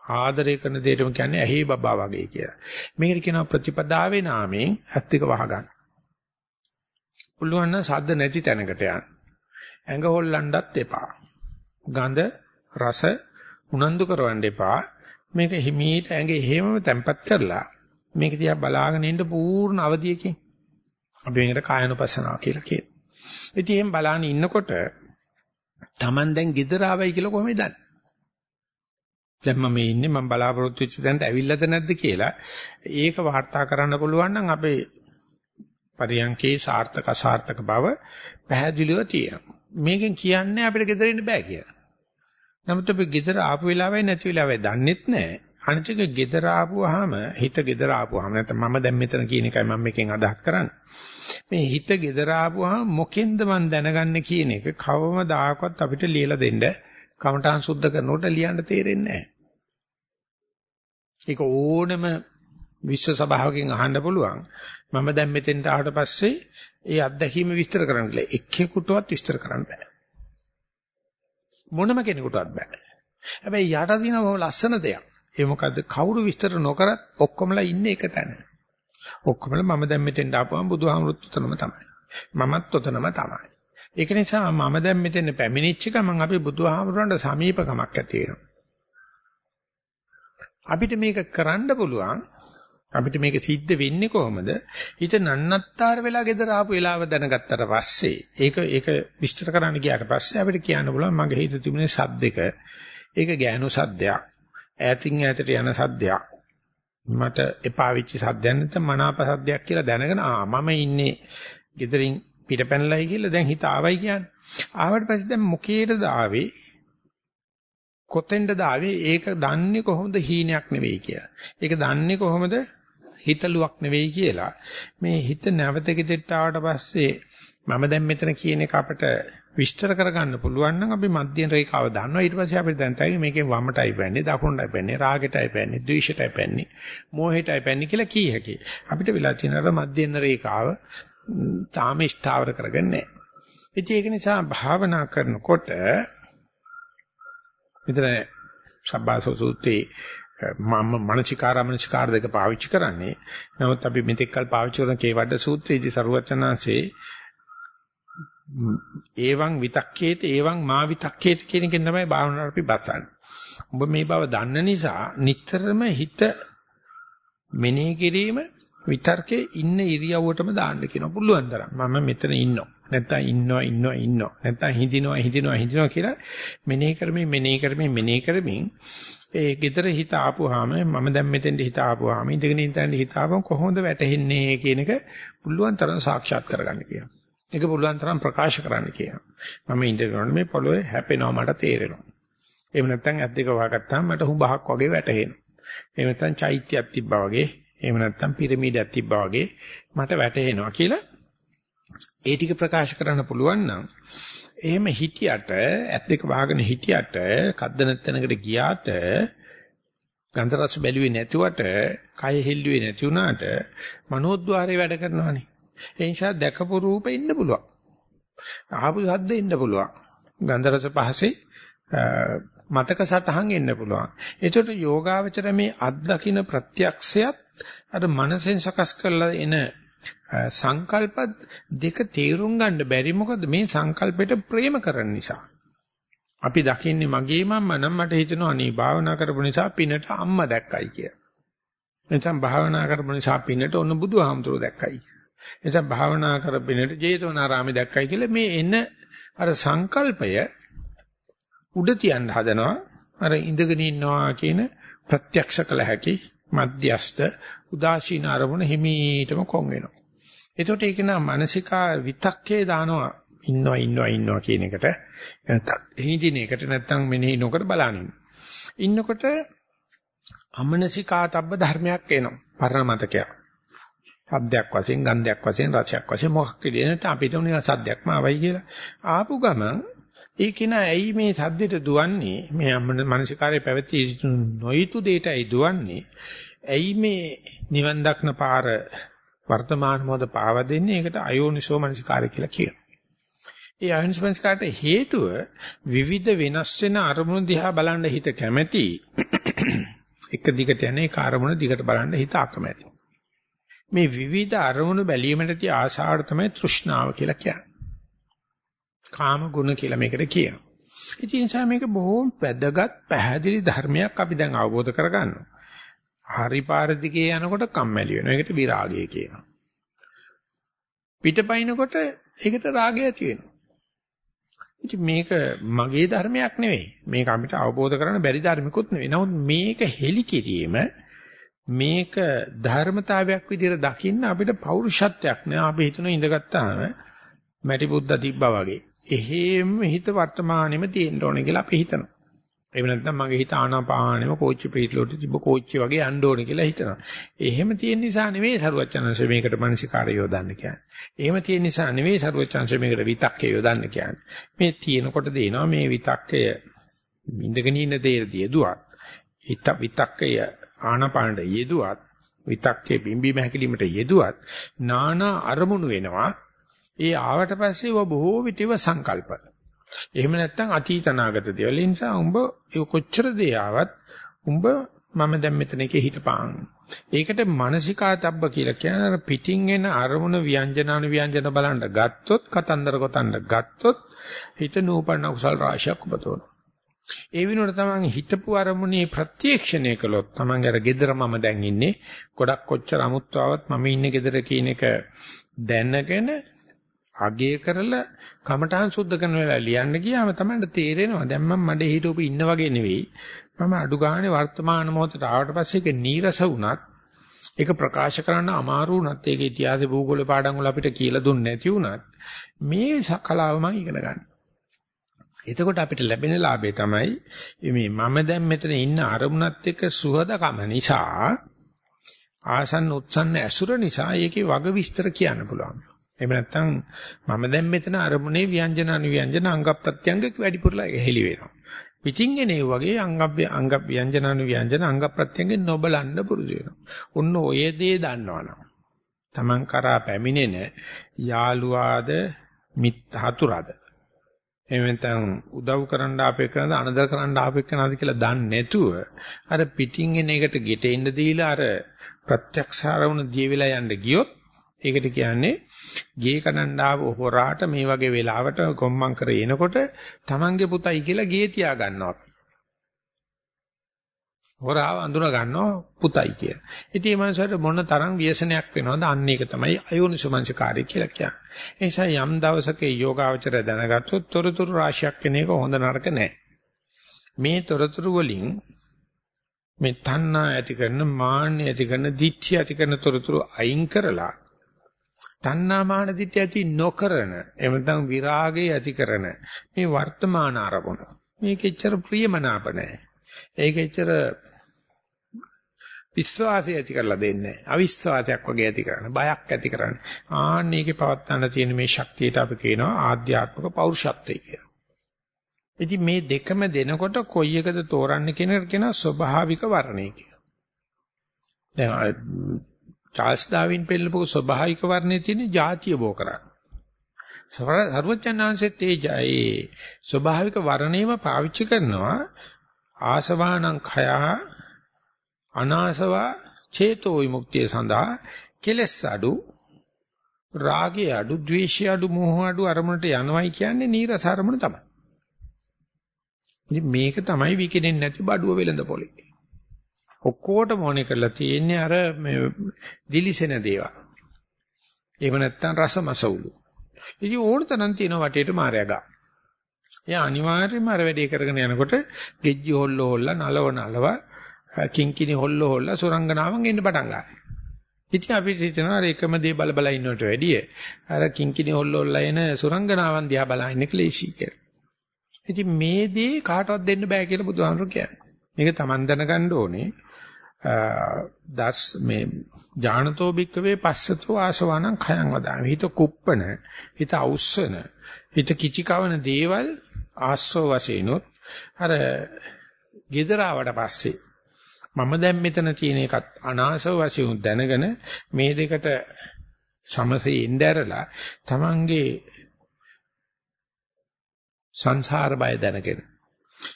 ආදරය කරන දෙයටම කියන්නේ ඇහි බබා වගේ කියලා. මේකට කියනවා ප්‍රතිපදාවේ නාමයෙන් ඇස් දෙක වහගන්න. පුළුවන් නම් සද්ද නැති තැනකට යන්න. ඇඟ හොල්ලන්නත් එපා. ගඳ රස උනන්දු කරවන්න එපා. මේක හිමීට ඇඟේ හේමම තැම්පත් කරලා මේක දිහා බලාගෙන ඉන්න පූර්ණ අවධියකින් අපි මේකට කායනුපස්සනාව කියලා කියනවා. ඉතින් එහෙන් බලාගෙන ඉන්නකොට Taman දැන් gedara ආවයි කියලා කොහොමද දන්නේ? දැන් මම ඉන්නේ මම බලාපොරොත්තු වෙච්ච තැනට ඇවිල්ලාද නැද්ද කියලා ඒක වාර්තා කරන්න පුළුවන් නම් අපේ පරියන්කේ සාර්ථක අසාර්ථක බව පැහැදිලිව තියෙනවා. මේකෙන් කියන්නේ අපිට ගෙදර ඉන්න බෑ කියලා. නමුත් අපි ගෙදර ආපු වෙලාවයි නැති වෙලාවයි දන්නෙත් නැහැ. අනිත් එක ගෙදර ආපුවාම හිත ගෙදර ආපුවාම නැත්නම් මම දැන් මෙතන කියන එකයි මම මේකෙන් අදහස් කරන්නේ. මේ හිත ගෙදර ආපුවාම මොකෙන්ද මන් දැනගන්නේ කියන එක කවමදාකවත් අපිට ලියලා දෙන්න කමඨාන් සුද්ධ කරනකොට ලියන්න තේරෙන්නේ නැහැ. ඒක ඕනම විශ්ව සභාවකින් අහන්න පුළුවන්. මම දැන් මෙතෙන්ට ආවට පස්සේ ඒ අත්දැකීම විස්තර කරන්න කියලා එක්කෙකුටවත් විස්තර කරන්න බෑ. මොනම කෙනෙකුටවත් බෑ. හැබැයි යට දින බොහොම ලස්සන දෙයක්. ඒ මොකද්ද කවුරු විස්තර නොකරත් ඔක්කොමලා ඉන්නේ එක තැන. ඔක්කොමලා මම දැන් මෙතෙන්ට ආපුවම බුදුහාමුදුරුත් උතනම තමයි. මමත් උතනම තමයි. ඒක නිසා මම දැන් මෙතෙන් පැමිණිච්ච ගමන් අපි බුදුහාමුදුරන්ට සමීපකමක් ඇති වෙනවා. අපිට මේක කරන්න පුළුවන් අපිට මේක සිද්ධ වෙන්නේ කොහොමද? හිත නන්නත්තර වෙලා ගෙදර ආපු වෙලාව දැනගත්තට පස්සේ ඒක ඒක විස්තර කරන්න ගියාට පස්සේ අපිට කියන්න පුළුවන් මගේ හිත තිබුණේ සද්දක. ඒක ගෑනු සද්දයක්. ඈතින් ඈතට යන සද්දයක්. මට එපා වෙච්ච සද්දයක් නැත්නම් මනාප සද්දයක් කියලා දැනගෙන ආ මම ඉන්නේ ගෙදරින් පිටපැනලයි කියලා දැන් හිත ආවයි කියන්නේ. ආවට පස්සේ දැන් මොකේද ආවේ? කොතෙන්ද ආවේ? ඒක දන්නේ කොහොමද හීනයක් නෙවෙයි කියලා. ඒක දන්නේ කොහොමද හිතලුවක් නෙවෙයි කියලා මේ හිත නැවත ගෙදෙට්ට ආවට පස්සේ මම දැන් මෙතන කියන එක අපිට විස්තර කරගන්න පුළුවන් නම් අපි මධ්‍යම රේඛාව දන්නවා ඊට පස්සේ අපිට දැන් තයි මේකෙන් වමටයි පැන්නේ දකුණටයි පැන්නේ රාගෙටයි පැන්නේ ද්වේෂයටයි පැන්නේ මෝහෙටයි පැන්නේ කියලා කී හැකි අපිට වෙලා තියෙන අර මධ්‍යම රේඛාව තාම ස්ථාවර කරගන්නේ නැහැ ඒක නිසා භාවනා කරනකොට විතර සබ්බාසෝ සූත්‍රයේ මම මනසිකාර මනසිකාර දෙක පාවිච්චි කරන්නේ. නමුත් අපි මෙතෙක් කල් පාවිච්චි කරන කේවඩ සූත්‍රයේදී සරුවචනාංශේ ඒවං විතක්කේත ඒවං මා විතක්කේත කියන එකෙන් තමයි භාවනාවට අපි බස්සන්නේ. ඔබ මේ බව දන්න නිසා නිතරම හිත මෙනෙහි කිරීම විතර්කේ ඉන්න ඉරියව්වටම දාන්න කියනවා පුළුවන් තරම්. මම මෙතන ඉන්නවා. නැත්තම් ඉන්නවා ඉන්නවා ඉන්නවා. නැත්තම් හිඳිනවා හිඳිනවා හිඳිනවා කියලා මෙනෙහි කරමින් මෙනෙහි කරමින් මෙනෙහි කරමින් ඒ gedara හිත ආපුවාම මම දැන් මෙතෙන්ට හිත ආපුවාම ඉඳගෙන ඉඳන් හිත ආපුවම කොහොමද වැටෙන්නේ කියන එක පුළුවන් තරම් සාක්ෂාත් කරගන්න කියනවා. ඒක පුළුවන් තරම් ප්‍රකාශ කරන්න කියනවා. මම ඉඳගෙන මේ පොළොවේ හැපෙනවා මට තේරෙනවා. එහෙම නැත්නම් ඇස් දෙක වහගත්තාම මට හුඹහක් වගේ වැටහෙනවා. එහෙම නැත්නම් චෛත්‍යයක් තිබ්බා වගේ, එහෙම නැත්නම් පිරමීඩයක් තිබ්බා වගේ මට වැටහෙනවා කියලා ඒ ටික ප්‍රකාශ කරන්න පුළුවන් නම් එහෙම හිටියට ඇත් දෙක වහගෙන හිටියට කද්ද නැත්නකට ගියාට ගන්ධ රස බැලුවේ නැතුවට කය හෙල්ලුවේ නැති වුණාට මනෝද්්වාරේ වැඩ කරනවානේ. ඒ නිසා දැකපු රූපෙ ඉන්න පුළුවන්. ආපු ශබ්ද ඉන්න පුළුවන්. ගන්ධ රස පහසේ මතක සටහන් එන්න පුළුවන්. ඒකට යෝගාවචර මේ අත්දකින්න ප්‍රත්‍යක්ෂයත් අර මනසෙන් සකස් කරලා එන සංකල්ප දෙක තේරුම් ගන්න බැරි මොකද මේ සංකල්පෙට ප්‍රේම කරන නිසා. අපි දකින්නේ මගේ මම්මා නම් මට හිතෙනවා අනේ භාවනා කරපු නිසා පිනට අම්මා දැක්කයි කියලා. එතන භාවනා කරපු නිසා පිනට ඔන්න බුදුහාමුදුරුවෝ දැක්කයි. එතන භාවනා කරපිනට ජේතවනාරාමේ දැක්කයි කියලා මේ එන අර සංකල්පය උඩ තියන්න හදනවා. අර ඉඳගෙන ඉන්නවා කියන ප්‍රත්‍යක්ෂ කළ හැකි මධ්‍යස්ත උදාසීන අරමුණ හිමීටම කොන් වෙනවා. එතකොට ඒක නා මානසිකා විතක්කේ දානවා ඉන්නවා ඉන්නවා ඉන්නවා කියන එකට හිඳින එකට නැත්තම් මෙනෙහි නොකර බලනින්. ඉන්නකොට අමනසිකාතබ්බ ධර්මයක් එනවා. පරණ මතකයක්. ශබ්දයක් වශයෙන්, ගන්ධයක් වශයෙන්, රසයක් වශයෙන් මොකක් කියලාද අපිට උනේ සද්දයක්ම ආවයි කියලා. ආපු ගම ඒ කෙනා ඇයි මේ සද්දෙට දුවන්නේ? මේ මනසිකාරයේ පැවති නොයිතු දෙයටයි දුවන්නේ. ඇයි මේ නිවන් දක්න පාර වර්තමාන මොහොත පාව දෙන්නේ? ඒකට අයෝනිසෝ මනසිකාරය කියලා කියනවා. ඒ අහිංසමස්කාරට හේතුව විවිධ වෙනස් වෙන අරමුණු දිහා බලන්න හිත කැමැති එක දිගට යන ඒ අරමුණ දිගට බලන්න හිත අකමැති මේ විවිධ අරමුණු බැලීමට තිය ආශාවට තමයි තෘෂ්ණාව කියලා කියන්නේ කාම ගුණ කියලා මේකට කියනවා ඉතින් නිසා මේක බොහොම වැදගත් පැහැදිලි ධර්මයක් අපි දැන් අවබෝධ කරගන්නවා හරි පාර දිගේ යනකොට කම්මැලි වෙනවා ඒකට විරාගය කියනවා පිටපයින්කොට ඒකට රාගය ඇති වෙනවා ඉතින් මේක මගේ ධර්මයක් නෙවෙයි. මේක අපිට අවබෝධ කරගන්න බැරි ධර්මිකුත් නෙවෙයි. නමුත් මේක හෙලි කිරීම මේක ධර්මතාවයක් විදිහට දකින්න අපිට පෞරුෂත්වයක් නෑ. අපි හිතන ඉඳගත්තාම මැටි බුද්දා තිබ්බා වගේ. එහෙම හිත වර්තමානෙම තියෙන්න ඕනේ කියලා අපි හිතනවා. එහෙම නැත්නම් මගේ හිත ආනාපානෙම කෝච්චි පිටලොට තිබ්බ කෝච්චි වගේ යන්න ඕනේ කියලා හිතනවා. එහෙම තියෙන නිසා නෙවෙයි සරුවචනංශ මේකට මානසිකාරය යොදන්න කියන්නේ. එහෙම තියෙන නිසා නෙවෙයි සරුවචනංශ මේකට විතක්කය යොදන්න කියන්නේ. මේ තියෙනකොට දෙනවා මේ විතක්කය ඉඳගෙන ඉන්න දෙයට යෙදුවත් හිත විතක්කය ආනාපානට යෙදුවත් විතක්කේ බිම්බීම හැකිලීමට යෙදුවත් නානා අරමුණු වෙනවා. ඒ ආවට පස්සේ ඔබ බොහෝ විටව සංකල්ප එහෙම නැත්නම් අතීත අනාගත දේවල්. ඒ නිසා උඹ ඒ කොච්චර දේ ආවත් උඹ මම දැන් මෙතන එකේ හිටපාන්. ඒකට මානසිකාතබ්බ කියලා කියන පිටින් එන අරමුණ ව්‍යංජනානු ව්‍යංජන බලන්න ගත්තොත් කතන්දර ගොතන්න ගත්තොත් හිත නූපන්න කුසල් රාශියක් උපතවන. ඒ විනෝඩ තමයි හිතපු අරමුණේ ප්‍රත්‍යක්ෂණය කළොත් තමන් අර gedara මම දැන් ඉන්නේ ගොඩක් කොච්චර අමුත්වාවත් මම ඉන්නේ gedara කියන එක දැනගෙන අගය කරලා කමඨහන් සුද්ධ කරන වෙලාව ලියන්න ගියාම තමයි තේරෙනවා දැන් මම මඩේ හිටවපු ඉන්න වගේ නෙවෙයි මම අඩු ගානේ වර්තමාන මොහොතට ආවට පස්සේ ඒක නීරස වුණත් ඒක ප්‍රකාශ කරන්න අමාරු වුණත් ඒක ඉතිහාස භූගෝල පාඩම් වල අපිට කියලා දුන්නේ නැති වුණත් මේ කලාව මම ඉගෙන ගන්න. එතකොට අපිට ලැබෙන ලාභය තමයි මේ මම දැන් මෙතන ඉන්න අරමුණත් එක්ක සුහදකම නිසා ආසන්න උත්සන්න ඇසුර නිසා ඒකේ වග විස්තර කියන්න පුළුවන්. එහෙම නැත්නම් මම දැන් මෙතන අරමුණේ ව්‍යංජන අනුව්‍යංජන අංග ප්‍රත්‍යංග වැඩිපුරලා හෙලි වෙනවා. පිටින් එනේ වගේ අංග අංග ව්‍යංජන අනුව්‍යංජන අංග ප්‍රත්‍යංග නොබලන්න පුරුදු වෙනවා. ඔන්න ඔය දේ දන්නවනම් Taman කරා පැමිණෙන යාළුවාද මිත් හතුරාද එහෙම නැත්නම් උදව් කරන්න ආපේ කරනද අනදර කරන්න ආපේ කරනද කියලා දන්නේ නැතුව අර පිටින් එන එකට ගෙටෙන්න දීලා අර ප්‍රත්‍යක්ෂාරවුන දිය වෙලා යන්න ගියොත් ඒකට කියන්නේ ගේ කනන්න ආව හොරාට මේ වගේ වෙලාවට ගොම්මන් කර එනකොට Tamange පුතයි කියලා ගේ තියා ගන්නවා. හොරාව අඳුන ගන්නවා පුතයි කියලා. ඉතින් මේ මනසට මොන තරම් ව්‍යසනයක් වෙනවද අන්න ඒක තමයි අයෝනිසමංසකාරය කියලා කියන්නේ. ඒ නිසා යම් දවසක යෝගාවචරය දැනගත්තොත් තොරතුරු රාශියක් වෙන එක හොඳ නරක නැහැ. මේ තොරතුරු වලින් මේ තණ්හා ඇති කරන මාන්න ඇති කරන දිච්ච ඇති කරන තොරතුරු අයින් කරලා තණ්හාමාන දිට්ඨිය ඇති නොකරන එහෙම නැත්නම් විරාගය ඇති කරන මේ වර්තමාන අරමුණ මේක එච්චර ප්‍රියමනාප නැහැ ඒක එච්චර විශ්වාසය ඇති කරලා දෙන්නේ අවිශ්වාසයක් වගේ ඇති කරන බයක් ඇති කරන ආන්නේකේ පවත්තන්න තියෙන මේ ශක්තියට අපි කියනවා ආධ්‍යාත්මික පෞරුෂත්වය කියලා. ඉතින් මේ දෙකම දෙනකොට කොයි එකද තෝරන්න කියන එක කියනවා ස්වභාවික වර්ණය කියලා. දැන් චාල්ස් ඩාවින් පෙන්නපු ස්වභාවික වර්ණයේ තියෙන ಜಾතිය බෝ කරන්නේ. සර්වඥාන්සෙත් ඒ ජයේ ස්වභාවික වර්ණේම පාවිච්චි කරනවා ආසවානං khය අනාසවා චේතෝ විමුක්තිය සඳහා කෙලස් අඩු රාගය අඩු ද්වේෂය අඩු මෝහ අඩු අරමුණට යනවයි කියන්නේ නීරස අරමුණ තමයි. ඉතින් මේක තමයි විකිනෙන්නේ නැති බඩුව වෙලඳ පොලේ. ඔක්කොටම ඕනේ කරලා තියෙන්නේ අර මේ දිලිසෙන දේවල්. එහෙම නැත්නම් රසමසවුලු. ඉතින් ඕන තරම් තියෙන වටේට මාරයා ගා. එයා අනිවාර්යයෙන්ම අර වැඩේ කරගෙන යනකොට ගෙජ්ජි හොල්ල හොල්ල නලව නලව කිංකිණි හොල්ල හොල්ල සුරංගනාවන් එන්න පටන් ගන්නවා. ඉතින් අපි හිතනවා අර එකම දේ බල බල ඉන්නවට වැඩිය අර කිංකිණි හොල්ල හොල්ල එන සුරංගනාවන් දිහා බලන එක ලේසි කියලා. ඉතින් මේ දේ කාටවත් දෙන්න බෑ කියලා බුදුහාමුදුරු කියන්නේ. මේක Taman දැනගන්න ඕනේ. දස් මේ ඥානතෝ භික්කවේ පස්සතෝ ආසවණං khයං වදාමි. හිත කුප්පන, හිත අවුස්සන, හිත කිචිකවන දේවල් ආස්සෝ වශයෙන්ොත් අර gedaraවට පස්සේ මම දැන් මෙතන තියෙන එකත් අනාසව වශයෙන් දැනගෙන මේ දෙකට සමසේ ඉන්න ඇරලා තමන්ගේ සංසාර බය දැනගෙන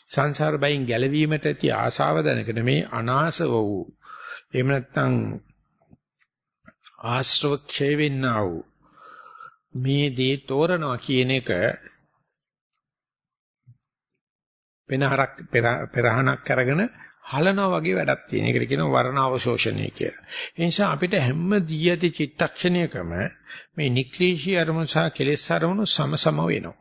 සංසාර බයෙන් ගැලවීමට ඇති ආශාව දැනගෙන මේ අනාසව වූ එහෙම නැත්නම් ආශ්‍රව ක්ෂය වෙන්නා වූ මේ දේ තෝරනවා කියන එක වෙනහරක් පෙරහනක් අරගෙන හලනවා වගේ වැඩක් තියෙන. ඒකට කියනවා වර්ණාවශෝෂණය කියලා. ඒ නිසා අපිට හැම දී ඇති චිත්තක්ෂණයකම මේ නික්ලේශී අරමුණු සහ කෙලෙස් අරමුණු සමසම වෙනවා.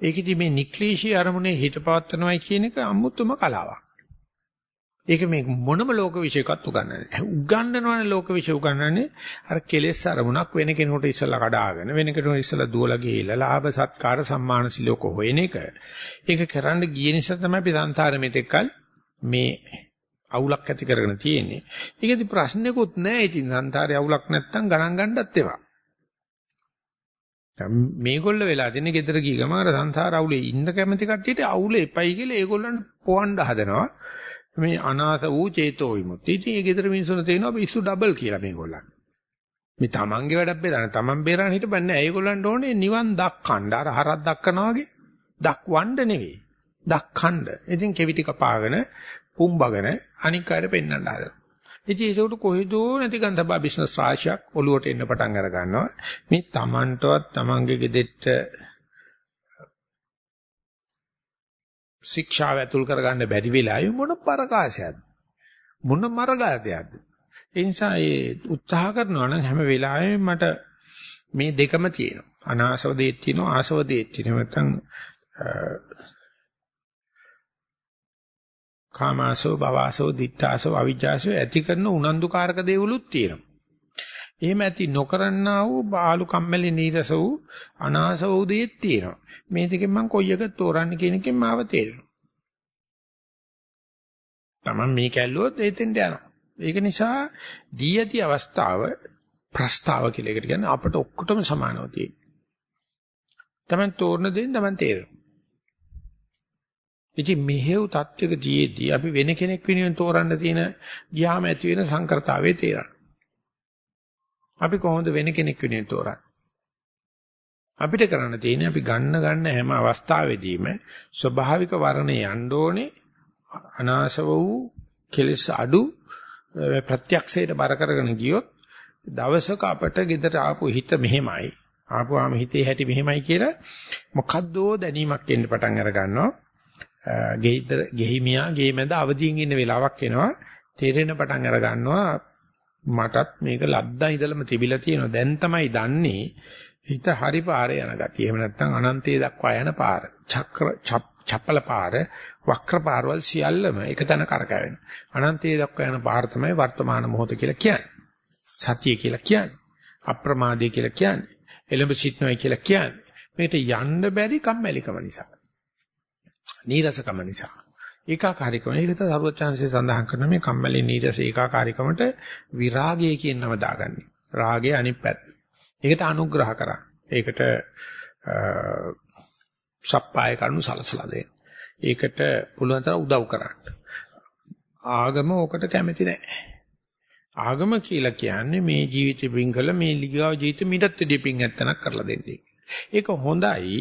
ඒකෙදි මේ නික්ලේශී අරමුණේ හිත පවත්වනවයි කියන එක අමුතුම කලාවක්. ඒක මේ මොනම ලෝක විශ්යකත් උගන්වන්නේ. උගන්වනවනේ ලෝක විශ්ය උගන්වන්නේ අර කෙලෙස් අරමුණක් වෙන කෙනෙකුට ඉස්සලා කඩාගෙන වෙන කෙනෙකුට ඉස්සලා දුවලා ගිහිල්ලා ලාභ සත්කාර සම්මාන සිලෝක හොයන එක. ඒක කරන්න ගිය නිසා තමයි අපි සංසාරෙ මෙතෙක්කල් මේ අවුලක් ඇති කරගෙන තියෙන්නේ. ඒකෙදි ප්‍රශ්නකුත් නැහැ. ඉතින් සංසාරේ අවුලක් නැත්තම් ගණන් ගන්නත් ඒවා. මේගොල්ල වෙලා තින්නේ ගෙදර ගිය ගම අර සංසාර අවුලේ ඉන්න කැමති කට්ටියට අවුල එපයි කියලා ඒගොල්ලන් පොවන්න හදනවා. මේ අනාස වූ චේතෝ විමුක්ති. ඉතින් ඒ ගෙදර මිනිස්සුන් තේනවා පිස්සු ඩබල් කියලා මේගොල්ලන්. මේ තමන්ගේ වැඩක් බේරන්න තමන් බේරන්න හිටපන්නේ ඒගොල්ලන්ට ඕනේ නිවන් දක්කන්න. අර හරක් දක්කනවා වගේ දක්වන්න නෙවෙයි. දක්කන්න. ඉතින් කෙවිටි කපාගෙන පුම්බගෙන අනික් අයට පෙන්වන්න හදනවා. ඉතින් ඒකට කොහෙදෝ නැති ගන්ධබා බිස්නස් රාශියක් ඔලුවට එන්න පටන් අර ගන්නවා. මේ තමන්ටවත් තමන්ගේ ගෙදෙට්ට ශික්ෂාව ඇතුල් කරගන්න බැරි වෙලාවේ මොන පරකාශයක්ද? මොන මරගාතයක්ද? ඒ නිසා ඒ උත්සාහ කරනවා නම් හැම වෙලාවෙම මට මේ දෙකම තියෙනවා. අනාසව දෙයක් තියෙනවා ආසව දෙයක් තියෙනවා. නැත්නම් කාමාසෝ භවසෝ දිත්තාසෝ අවිජ්ජාසෝ ඇති කරන උනන්දුකාරක දේවලුත් තියෙනවා එහෙම ඇති නොකරන්නා වූ බාලු කම්මැලි නීරස වූ අනාස වූ දෙයක් තියෙනවා. මේ දෙකෙන් මම කොයි එක තෝරන්නේ කියන එකෙන් මාව තේරෙනවා. Taman මේ කැල්ලුවොත් එතෙන්ට යනවා. ඒක නිසා දී ඇති අවස්ථාව ප්‍රස්තාව කියලා එකට කියන්නේ අපට ඔක්කොටම සමානව තියෙනවා. Taman තෝරන දෙයින් Taman තේරෙනවා. ඉතින් මෙහෙව් තත්වයක දීයේදී අපි වෙන කෙනෙක් වෙනුවෙන් තෝරන්න තියෙන ගියාම ඇති වෙන සංකර්තාවේ තේරෙනවා. අපි කොහොමද වෙන කෙනෙක් වෙනුවෙන් තෝරන්නේ? අපිට කරන්න තියෙන්නේ අපි ගන්න ගන්න හැම අවස්ථාවෙදීම ස්වභාවික වර්ණේ යන්න ඕනේ අනාශව වූ කෙලෙස් අඩු ප්‍රත්‍යක්ෂයට බර කරගෙන ගියොත් දවසක අපට ගෙදර ආපු හිත මෙහෙමයි ආපුවාම හිතේ හැටි මෙහෙමයි කියලා මොකද්දෝ දැනීමක් එන්න පටන් අර ගන්නවා ගෙහිතර ගෙහිමියා ගේ මැද අවදිින් ඉන්න වෙලාවක් එනවා තේරෙන පටන් අර ගන්නවා මටත් මේක ලද්දා ඉඳලම තිබිලා තියෙනවා. දැන් තමයි දන්නේ හිත හරි පාරේ යන ගතිය. එහෙම නැත්නම් අනන්තයේ දක්වා යන පාර. චක්‍ර චප්පල පාර, වක්‍ර පාරවල් සියල්ලම එක තැන කරකැවෙනවා. අනන්තයේ දක්වා යන පාර තමයි වර්තමාන මොහොත කියලා කියන්නේ. සතිය කියලා කියන්නේ. අප්‍රමාදය කියලා කියන්නේ. එළඹ සිටනොයි කියලා කියන්නේ. මේකට යන්න බැරි කම්මැලිකම නිසා. නීරසකම නිසා. ඒකාකාරීකම. ඒකට සරුවචාන්සේ සඳහන් කරන මේ කම්මැලි නීරස ඒකාකාරීකමට විරාගය කියන නම දාගන්නේ. රාගය අනිත් පැත්ත. ඒකට අනුග්‍රහ කරා. ඒකට සප්පාය කරුණු සලසලා දෙන්න. ඒකට පුළුවන් තරම් උදව් කරන්න. ආගම ඕකට කැමති නැහැ. ආගම කියලා කියන්නේ මේ ජීවිතේ පින් කළ මේ ලිගාව ජීවිත මිටත් දෙය පින් ඇත්තනක් කරලා දෙන්නේ. ඒක හොඳයි.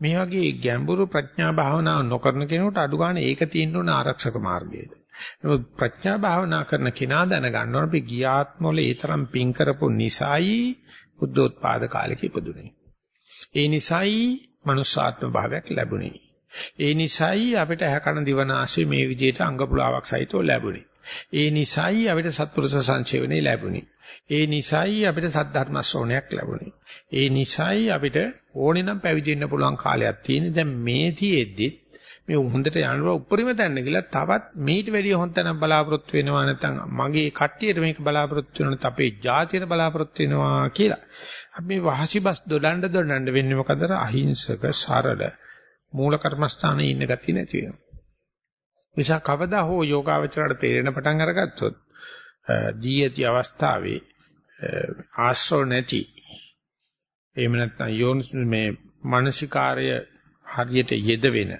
මේ වගේ ගැඹුරු ප්‍රඥා භාවනාව නොකරන කෙනෙකුට අඩු ගන්න ඒක තියෙන්න ඕන ආරක්ෂක මාර්ගයේද. නමුත් ප්‍රඥා භාවනා කරන කෙනා දැනගන්න ඕන අපි ගියාත්මවල ඒ තරම් පින් කරපු නිසායි බුද්ධෝත්පාද කාලෙක ඉපදුනේ. ඒ නිසායි මනුස්සාත්ම භාවයක් ලැබුණේ. ඒ නිසායි අපිට ඇහැකන දිවනාශය මේ විදිහට අංග පුලාවක් සහිතව ලැබුණේ. ඒ නිසායි අපිට සත්පුරුෂ සංචේවනේ ලැබුණේ. ඒ නිසායි අපිට සද්ධර්ම ශ්‍රවණයක් ලැබුණේ. ඒ නිසායි අපිට ඕනේ නම් පැවිදි වෙන්න පුළුවන් කාලයක් තියෙන්නේ. දැන් මේ තියෙද්දි මේ හොඳට යනවා උඩරිම තැන්න කියලා තවත් මේට වැඩිය හොඳ තැනක් බලාපොරොත්තු වෙනවා නැත්නම් මගේ කට්ටියට මේක බලාපොරොත්තු වෙනවා නැත්නම් අපේ ජාතියට බලාපොරොත්තු වෙනවා කියලා. අපි මේ වහසිබස් දොඩන්න දොඩන්න වෙන්නේ මොකද? අහිංසක සරල මූල කර්මස්ථානයේ ඉන්න ගතිය නැති වෙනවා. නිසා කවදා හෝ යෝගාවචරයට තේරෙන පටන් අරගත්තොත් දී ඇති අවස්ථාවේ ආශ්‍රව නැති එහෙම නැත්නම් යෝනිස් මේ මානසිකාර්ය හරියට යෙද වෙන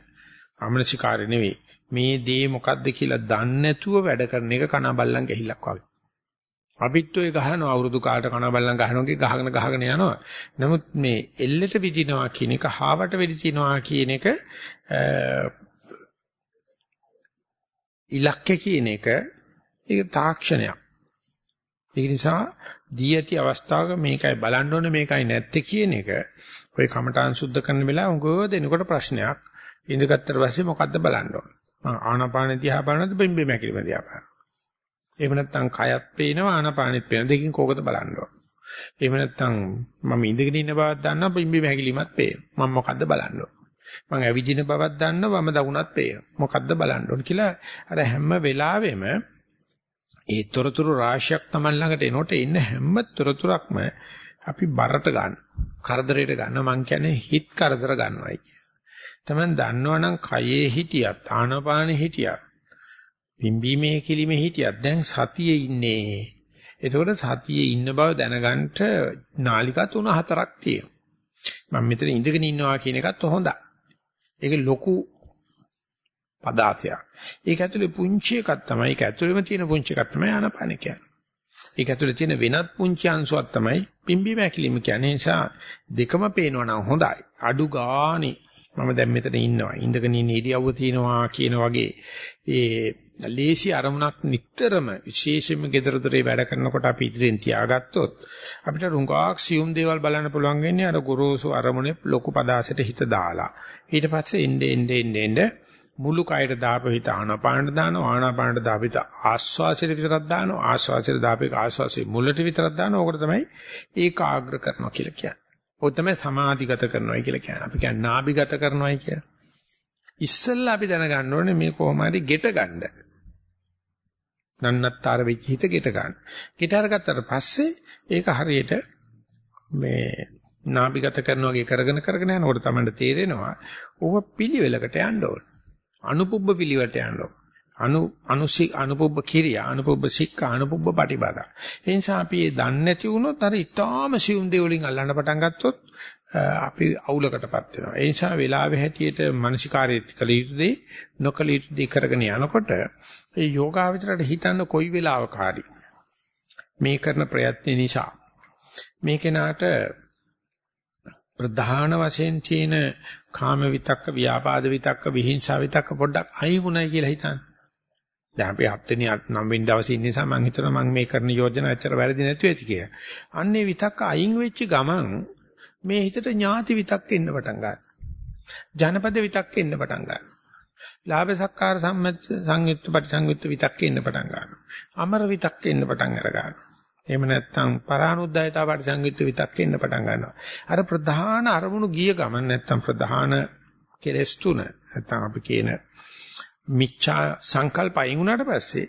අමනසිකාර්ය නෙවෙයි. මේ දේ මොකද්ද කියලා දන්නේ නැතුව වැඩ කරන එක කන බල්ලන් ගැහිලක් වගේ. අපිත් ඔය ගහනවා අවුරුදු කාලට කන බල්ලන් ගහනෝගේ ගහගෙන ගහගෙන යනවා. නමුත් මේ එල්ලට විදිනවා කියන එක හාවට වෙඩි තිනවා කියන එක ඉලක්ක කියන එක ඒක තාක්ෂණයක්. ඒ නිසා දී ඇති අවස්ථාවක මේකයි බලන්න ඕනේ මේකයි නැත්තේ කියන එක ඔය කමඨාන් සුද්ධ කරන වෙලාව උගව දෙනකොට ප්‍රශ්නයක්. ඉඳගත්තර පස්සේ මොකද්ද බලන්න ඕනේ? ආනාපාන දිහා බලනද බිම්බේ මැකිලිම දිහා බලනද? එහෙම නැත්නම් කයත් පේනවා ආනාපානෙත් පේනවා දෙකින් කෝකද බලන්න ඕනේ? එහෙම නැත්නම් මම ඉඳගෙන ඉන්න බවක් දන්නවා බිම්බේ මැකිලිමත් පේනවා. මම මොකද්ද බලන්න ඕනේ? මම ඇවිදින බවක් දන්නවා වම දකුණත් පේනවා. මොකද්ද බලන්න ඕන කියලා අර හැම වෙලාවෙම ඒ තොරතුරු රාශියක් Taman ළඟට එනකොට ඉන්න හැම තොරතුරක්ම අපි බරට ගන්න. කරදරයට ගන්න මං කියන්නේ හිත කරදර ගන්නවයි කිය. Taman දන්නවනම් කයේ හිටියත් ආනපානෙ හිටියත් පිම්බීමේ කිලිමේ හිටියත් දැන් සතියේ ඉන්නේ. එතකොට සතියේ ඉන්න බව දැනගන්න නාලිකා තුන හතරක් තියෙනවා. මම මෙතන ඉඳගෙන ඉන්නවා කියන එකත් හොඳයි. ඒක ලොකු පදාසයක්. ඒක ඇතුලේ පුංචි එකක් තමයි. ඒක ඇතුලේම තියෙන පුංචි එකක් තමයි ආනපාන කියන්නේ. ඒක ඇතුලේ තියෙන වෙනත් පුංචි අංශුවක් තමයි පිම්බි මැකිලිම කියන්නේ. නිසා දෙකම පේනවා නම් හොඳයි. අඩු ගානේ මම දැන් මෙතන ඉන්නවා. ඉඳගෙන ඉන්න ඉරියව්ව තියෙනවා කියන වගේ ඒ ලේසි අරමුණක් නිතරම විශේෂයෙන්ම gedara dore වැඩ කරනකොට අපි ඉදිරියෙන් තියාගත්තොත් අපිට රුඟාක් සියුම් දේවල් බලන්න පුළුවන් වෙන්නේ අර ගොරෝසු අරමුණේ ලොකු පදාසයට හිත දාලා. ඊට පස්සේ එnde ende ende ende මුළු කයට දාපු හිත ආනාපානට දානවා ආනාපානට දාපිට ආස්වාසයට විතරක් දානවා ආස්වාසයට දාපේක ආස්වාසයේ මුලට විතරක් දානවා ඕකට තමයි ඒකාග්‍ර කරනවා කියලා කියන්නේ. ඔය තමයි සමාධිගත කරනවායි කියලා කියන්නේ. අපි කියන්නේ නාභිගත කරනවායි කියලා. ඉස්සෙල්ලා අපි දැනගන්න ඕනේ මේ කොහොම හරි ගෙට ගන්න. නන්නත්තර වෙච්ච හිත ගෙට ගන්න. ගෙට අරගත්තට පස්සේ ඒක හරියට මේ නාභිගත කරන වගේ කරගෙන කරගෙන යනකොට තමයි තේරෙනවා ඕක පිළිවෙලකට යන්න ඕන. අනුපුබ්බ පිළිවෙලට යන්න ඕන. අනු අනුසි අනුපුබ්බ කිරියා අනුපුබ්බ සික්ඛා අනුපුබ්බ පටිපදා. ඒ නිසා අපි ඒ දන්නේ නැති වුණොත් අර ඊටාම සියුම් දේවලින් අල්ලන්න පටන් ගත්තොත් අපි අවුලකටපත් වෙනවා. ඒ නිසා වෙලාවේ හැටියට මානසිකාරයේ කළ යුතු දේ නොකළ යුතු දේ කරගෙන යනකොට ඒ යෝගාවචරයට හිතන්න කොයි වෙලාවක හරි මේ කරන ප්‍රයත්න නිසා මේ කෙනාට ප්‍රධාන වශයෙන් තියෙන කාම විතක්ක, ව්‍යාපාද විතක්ක, විහිංසාව විතක්ක පොඩ්ඩක් අයිමුණයි කියලා හිතන්න. දැන් අපි හත්වෙනි නම් වෙනි දවසේ ඉන්න නිසා මම හිතනවා මම මේ කරන යෝජනා ඇත්තට වැරදි නැති වෙති කියලා. අන්නේ විතක්ක අයින් වෙච්ච ගමන් මේ හිතට ඥාති විතක්ක එන්න පටන් ගන්නවා. ජනපද විතක්ක එන්න පටන් ගන්නවා. ලාභ සක්කාර සම්මත සංයුක්ත පරිසංයුක්ත විතක්ක එන්න පටන් ගන්නවා. අමර විතක්ක එන්න පටන් අර ගන්නවා. එහෙම නැත්නම් පරානුද්යතා පරිසංයුක්ත විතක්ක එන්න පටන් ගන්නවා. අර ප්‍රධාන අරමුණු ගිය ගමන් නැත්නම් ප්‍රධාන කෙලස් තුන නැත්නම් අපි කියන මිච්ඡා සංකල්පයින් උනාට පස්සේ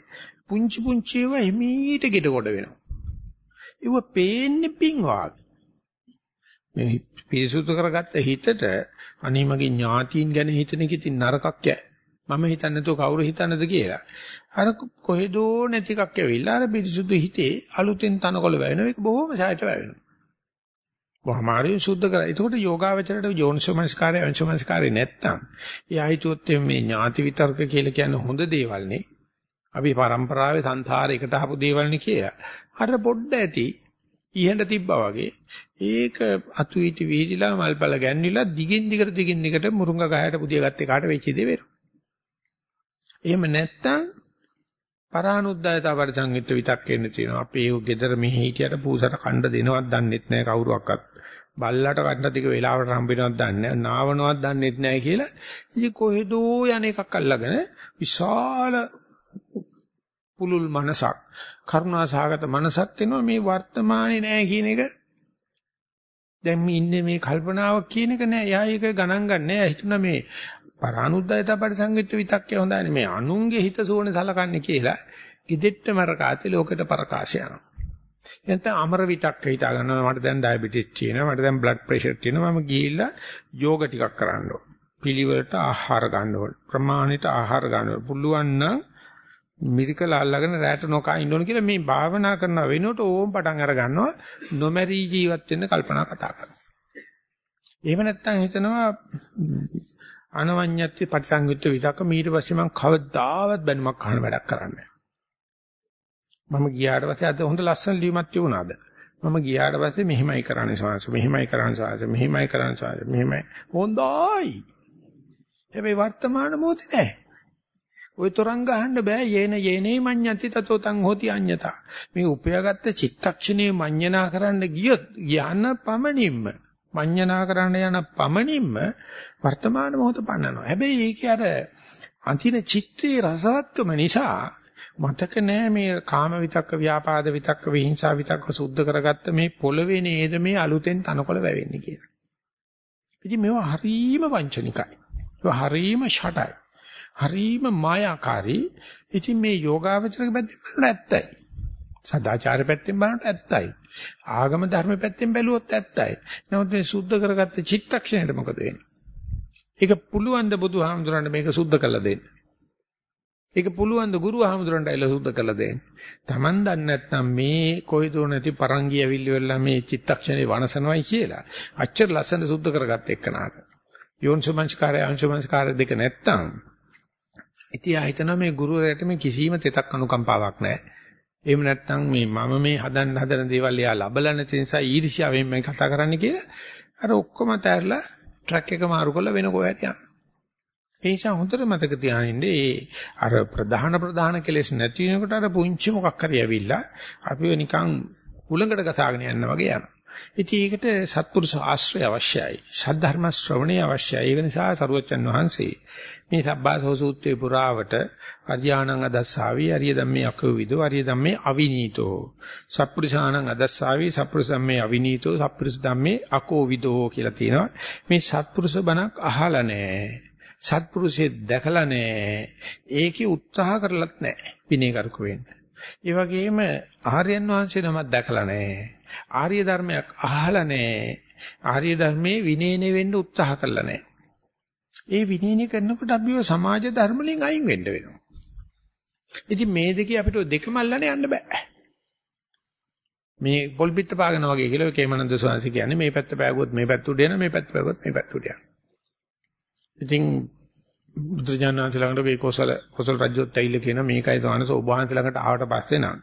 පුංචි පුංචි ඒවා හිමීට ගෙඩ කොට වෙනවා. ඒව පේන්නේ පිං වාගේ. මේ පිරිසුදු කරගත්ත හිතට අනේ මගේ ඥාතීන් ගැන හිතන එක ඉතින් නරකක් යෑ. මම හිතන්නේ නැතුව කවුරු හිතන්නද කියලා. අර කොහෙදෝ නැති එකක් ඇවිල්ලා අර පිරිසුදු හිතේ අලුතෙන් තනකොළ වැවෙනවා. ඒක බොහොම සායට වැවෙනවා. කොහමාරි සුද්ධ කරා. එතකොට යෝගාවචරයට යෝනිසෝමනස්කාරය අංශමනස්කාරය නැත්තම් එයා හිතුවොත් මේ ඥාති විතර්ක කියලා කියන්නේ හොඳ දේවල් නේ. අපි પરම්පරාවේ සංසාරයකට ආපු දේවල් නේ කියලා. අර පොඩ්ඩ ඇති ඉහෙන්ට තිබ්බා වගේ ඒක අතු ඉති වීදිලා මල්පල ගැන්විලා දිගින් දිගට දිගින් දිගට මුරුංග ගහයට පුදිය ගත්තේ කාට වෙච්ච දේ වෙනවා. එහෙම නැත්තම් පරානුද්යතා පරිසංගිත විතක් එන්න තියෙනවා. අපේ ඒ ගෙදර මෙහි හිටියට පූසට කණ්ඩ දෙනවත් දන්නෙත් නැහැ කවුරුවක්වත්. බල්ලට කන්න ටික වෙලාවට හම්බ වෙනවද දන්නේ නැහැ. නාවනවත් දන්නෙත් නැහැ කියලා. ඉතින් කොහෙදෝ යන එකක් අල්ලගෙන විශාල පුලුල් මනසක් කරුණා සහගත මනසක් එනවා මේ වර්තමානේ නැහැ කියන එක. දැන් මේ ඉන්නේ මේ කල්පනාවක් කියන එක නෑ. එයා ඒක ගණන් ගන්න නෑ. හිතුණා මේ පරානුද්යත පරිසංගිත විතක්කේ හොඳයි මේ අනුන්ගේ හිත සෝනේ සලකන්නේ කියලා. ඉදෙට්ට මරකාති ලෝකෙට ප්‍රකාශ යනවා. එතන අමර විතක්ක හිතා ගන්නවා. මට දැන් ඩයබටිස් තියෙනවා මට දැන් බ්ලඩ් ප්‍රෙෂර් තියෙනවා. මම ගිහිල්ලා යෝග ටිකක් කරන්න ඕන. පිළිවෙලට ආහාර ගන්න ඕන. ප්‍රමාණිත ආහාර ගන්න ඕන. පුළුවන් නම් මිරිකල අල්ලගෙන රැට නොකා ඉන්න ඕන කියලා මේ භාවනා කරන වෙනකොට ඕම් පටන් අර ගන්නවා. නොමැරී ජීවත් වෙන්න කල්පනා කතා කරනවා. එහෙම නැත්නම් හිතනවා අනවඤ්ඤත්‍ය පටිසංයුක්ත විතක ඊට පස්සේ මම කවදාවත් බැනුමක් අහන වැඩක් කරන්නේ මම ගියාට පස්සේ අද හොඳ ලස්සන ලියුමක් තියුණාද මම ගියාට පස්සේ මෙහෙමයි කරන්නේ සාංශ මෙහෙමයි කරන්නේ සාංශ මෙහෙමයි කරන්නේ සාංශ මෙහෙමයි. හොඳයි. හැබැයි වර්තමාන මොහොතේ නැහැ ওই තරංග ගහන්න බෑ. යේන යේනේ මඤ්ඤති තතෝ තං හෝති අඤ්ඤතා. මේ උපයාගත්ත චිත්තක්ෂණේ මඤ්ඤනා කරන්න ගියොත් යන පමණින්ම මඤ්ඤනා කරන්න යන පමණින්ම වර්තමාන මොහොත පන්නනවා. හැබැයි ඒක අර අන්තින චිත්තේ රසවත්කම නිසා මතක නෑ මේ කාම විතක්ක ව්‍යාපාද විතක්ක විහිංසා විතක්ක සුද්ධ කරගත්ත මේ පොළවේ නේද මේ අලුතෙන් තනකොළ වැවෙන්නේ කියලා. ඉතින් මේවා හරීම වංචනිකයි. ඒවා හරීම ෂටයි. හරීම මායාකාරී. ඉතින් මේ යෝගාවචරක පැත්තෙන් බලනට ඇත්තයි. සදාචාර පැත්තෙන් බලනට ඇත්තයි. ආගම ධර්ම පැත්තෙන් බැලුවොත් ඇත්තයි. නමුත් මේ සුද්ධ කරගත්ත චිත්තක්ෂණයට මොකද වෙන්නේ? ඒක පුළුවන් ද බුදුහාමුදුරන්ට මේක සුද්ධ කළා දෙන්න. ඒක පුළුවන් ද ගුරුහාමුදුරන්ට ඇවිල්ලා සුද්ධ කළා දෙන්න. Taman දන්නේ නැත්නම් මේ කොයිදෝ නැති පරංගි ඇවිල්ලි වෙලා මේ චිත්තක්ෂණේ වනසනවයි කියලා. අච්චර ලස්සන සුද්ධ කරගත්ත එක්කනාට. යෝන්සුමංස්කාරය අංශුමංස්කාරය දෙක නැත්තම් ඉතින් ආ හිතනවා මේ ගුරුවරයාට මේ කිසිම තෙතක් අනුකම්පාවක් නැහැ. එහෙම නැත්නම් මේ මම මේ හදන්න හදන දේවල් එයා ලබලා නැති නිසා ඊර්ෂ්‍යාවෙන් මම කතා කරන්න කියලා අර ඔක්කොම තැරලා ට්‍රක් එක මාරු කරලා වෙන කොහෙට යනවා. ඒ නිසා හොඳට මතක තියාගන්න ඒ අර ප්‍රධාන ප්‍රධාන කෙලෙස් නැති වෙනකොට අර පුංචි මොකක් හරි ඇවිල්ලා අපිව නිකන් උලඟට ගසාගෙන යනවා වගේ යනවා. ඉතින් ඒකට සත්පුරුෂ ආශ්‍රය අවශ්‍යයි. සද්ධර්ම ශ්‍රවණය අවශ්‍යයි. ඒක නිසා සරුවච්චන් වහන්සේ මේ සබ්බාසෝ සූත්‍රයේ පුරාවට අධ්‍යානං අදස්සාවි අරිය ධම්මේ අකවිදෝ අරිය ධම්මේ අවිනීතෝ සප්පුරිසානං අදස්සාවි සප්පුරිස ධම්මේ අවිනීතෝ සප්පුරිස ධම්මේ අකෝවිදෝ කියලා තියෙනවා මේ සත්පුරුෂ බණක් අහලා නැහැ සත්පුරුෂේ දැකලා නැහැ ඒකේ උත්සාහ කරලත් නැහැ විනය කරුක වෙන්න ඒ වගේම ආර්යයන් වහන්සේ නමක් දැකලා නැහැ ආර්ය ධර්මයක් අහලා නැහැ ආර්ය ධර්මයේ විනයනේ වෙන්න උත්සාහ කළා නැහැ ඒ විනීන කරනකොට අපිව සමාජ ධර්ම වලින් අයින් වෙන්න වෙනවා. ඉතින් මේ දෙකේ අපිට දෙකම අල්ලන්න යන්න බෑ. මේ පොල්පිට පාගන වගේ කියලා කේමනන්ද සෝන්සි කියන්නේ මේ පැත්ත පෑගුවොත් මේ පැත්ත උඩ යන මේ පැත්ත පෑගුවොත් මේ පැත්ත උඩ යන. ඉතින් බුදුජානනාථ ළඟට මේ කොසල කොසල රජුත් ඇවිල්ලා කියන මේකයි තවනස ඔබ වහන්සේ ළඟට ආවට පස්සේ නම්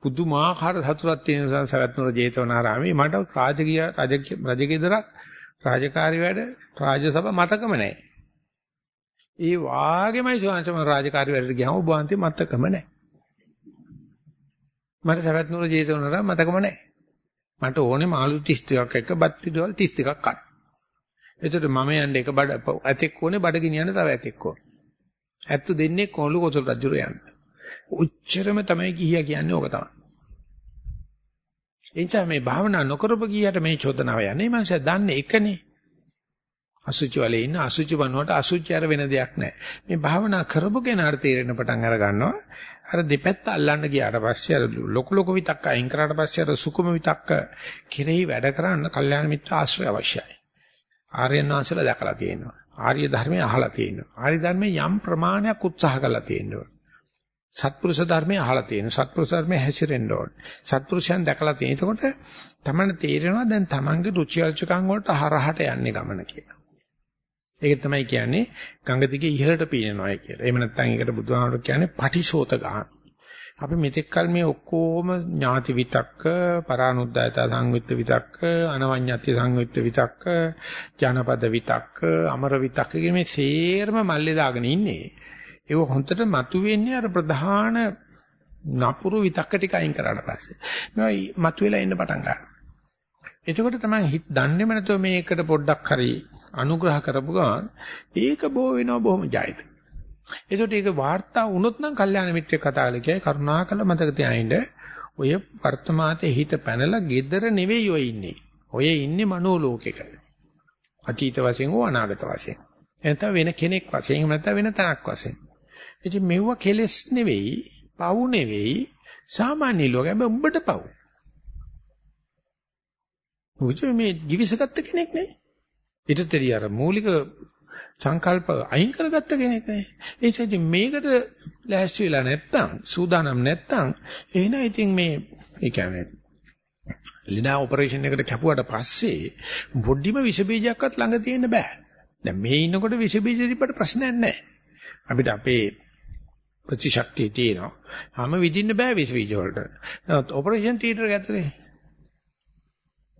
පුදුමාකාර සතුටක් තියෙන සරත්නුර ජේතවනාරාමේ මට රාජකීය රජගෙදරක් රාජකාරී වැඩ රාජසභ මතකම නැහැ. ඒ වාගේමයි සෝංශම රාජකාරී වැඩට ගියාම ඔබ වහන්සේ මතකම නැහැ. මට සවැත් නුර ජේසුනර මතකම නැහැ. මට ඕනේ මාළු 32ක් එක්ක බත් පිටවල් 32ක් කන්න. එතකොට මම යන්නේ එක බඩ ඇතෙක් ඕනේ බඩ ගෙනියන්න තව ඇතෙක් ඕනේ. ඇත්තු දෙන්නේ කොළු කොසල් රජුර යන්න. උච්චරම තමයි ගිහියා කියන්නේ ඕක තමයි. එනිසා මේ භාවනා නොකරපු ගියට මේ චෝදනාව යන්නේ මං දන්නේ එකනේ. අසුචි වලේ ඉන්න අසුචි වනුවට අසුචි අර වෙන දෙයක් නැහැ. මේ භාවනා කරපු කෙනාට තේරෙන පටන් අර ගන්නවා. අර දෙපැත්ත අල්ලන්න ගියාට පස්සේ අර ලොකු ලොකු විතක්ක අයින් කරාට පස්සේ අර සුකුම විතක්ක කෙරෙහි වැඩ කරන්න කල්යාණ මිත්‍ර ආශ්‍රය අවශ්‍යයි. ආර්යයන් වහන්සේලා දැකලා තියෙනවා. ආර්ය ධර්මය අහලා තියෙනවා. ආර්ය ධර්මයේ යම් ප්‍රමාණයක් උත්සාහ කරලා තියෙනවා. සත්පුරුෂ ධර්මයේ අහලා තියෙනවා. සත්පුරුෂ ධර්මයේ හැසිරෙන්න ඕන. සත්පුරුෂයන් දැකලා තියෙන. එතකොට තමයි තේරෙනවා දැන් Tamange රුචි අරුචිකම් වලට හරහට යන්නේ ගමන කියලා. ඒක තමයි කියන්නේ ගංග දිගේ ඉහළට පීනනවායි කියලා. එහෙම නැත්නම් ඒකට බුදුහාමර කියන්නේ පටිශෝත ගහන. අපි මෙතෙක් කල මේ ඔක්කොම ඥාති විතක්ක, පරානුද්යත සංවිත්ත විතක්ක, අනවඤ්ඤත්‍ය සංවිත්ත විතක්ක, ජනපද විතක්ක, අමර විතක්ක කියන මේ සේරම මල්ලේ දාගෙන ඉන්නේ. ඒක හොන්දට මතුවෙන්නේ අර ප්‍රධාන නපුරු විතක්ක ටික අයින් කරාට පස්සේ. මේවා මතුවෙලා එන්න පටන් ගන්නවා. එතකොට තමයි හිත දන්නේම නැතුව මේකට පොඩ්ඩක් හරි අනුග්‍රහ කරපු ගමන් ඒක බෝ වෙනවා බොහොම ජයයට. එතකොට ඒක වාර්තා වුණොත් නම් කල්යාණ මිත්‍රෙක් කතා කරලා කියයි කරුණාකර මතක තියාගන්න ඔය වර්තමානයේ හිත පැනලා gedara නෙවෙයි ඔය ඉන්නේ. ඔය ඉන්නේ මනෝලෝකෙක. අතීත වශයෙන් හෝ අනාගත වශයෙන්. එතන වෙන කෙනෙක් වශයෙන් එහෙම නැත්නම් වෙන තැනක් වශයෙන්. ඉතින් මෙව්ව කෙලස් නෙවෙයි, පව් නෙවෙයි, සාමාන්‍ය ලෝකෙ හැබැයි උඹට පව්. උඹ මේ givisගත්ත කෙනෙක් නේ. ඊටතරී අර මූලික සංකල්ප අයින් කරගත්ත කෙනෙක් නේ. ඒ නිසා ඉතින් මේකට ලෑස්ති වෙලා නැත්තම් සූදානම් නැත්තම් එහෙනම් ඉතින් මේ ඒ කියන්නේ ලිනා ඔපරේෂන් එකට කැපුවට පස්සේ බොඩිම විස බීජයක්වත් ළඟ තියෙන්න බෑ. දැන් මේ ඉන්නකොට විස බීජ තිබ්බට ප්‍රශ්නයක් නැහැ. අපිට අපේ ප්‍රතිශක්තිය තියෙනවා. හැම විදින්න බෑ විස බීජ වලට. නමුත් ඔපරේෂන් තියටර් ඇතුලේ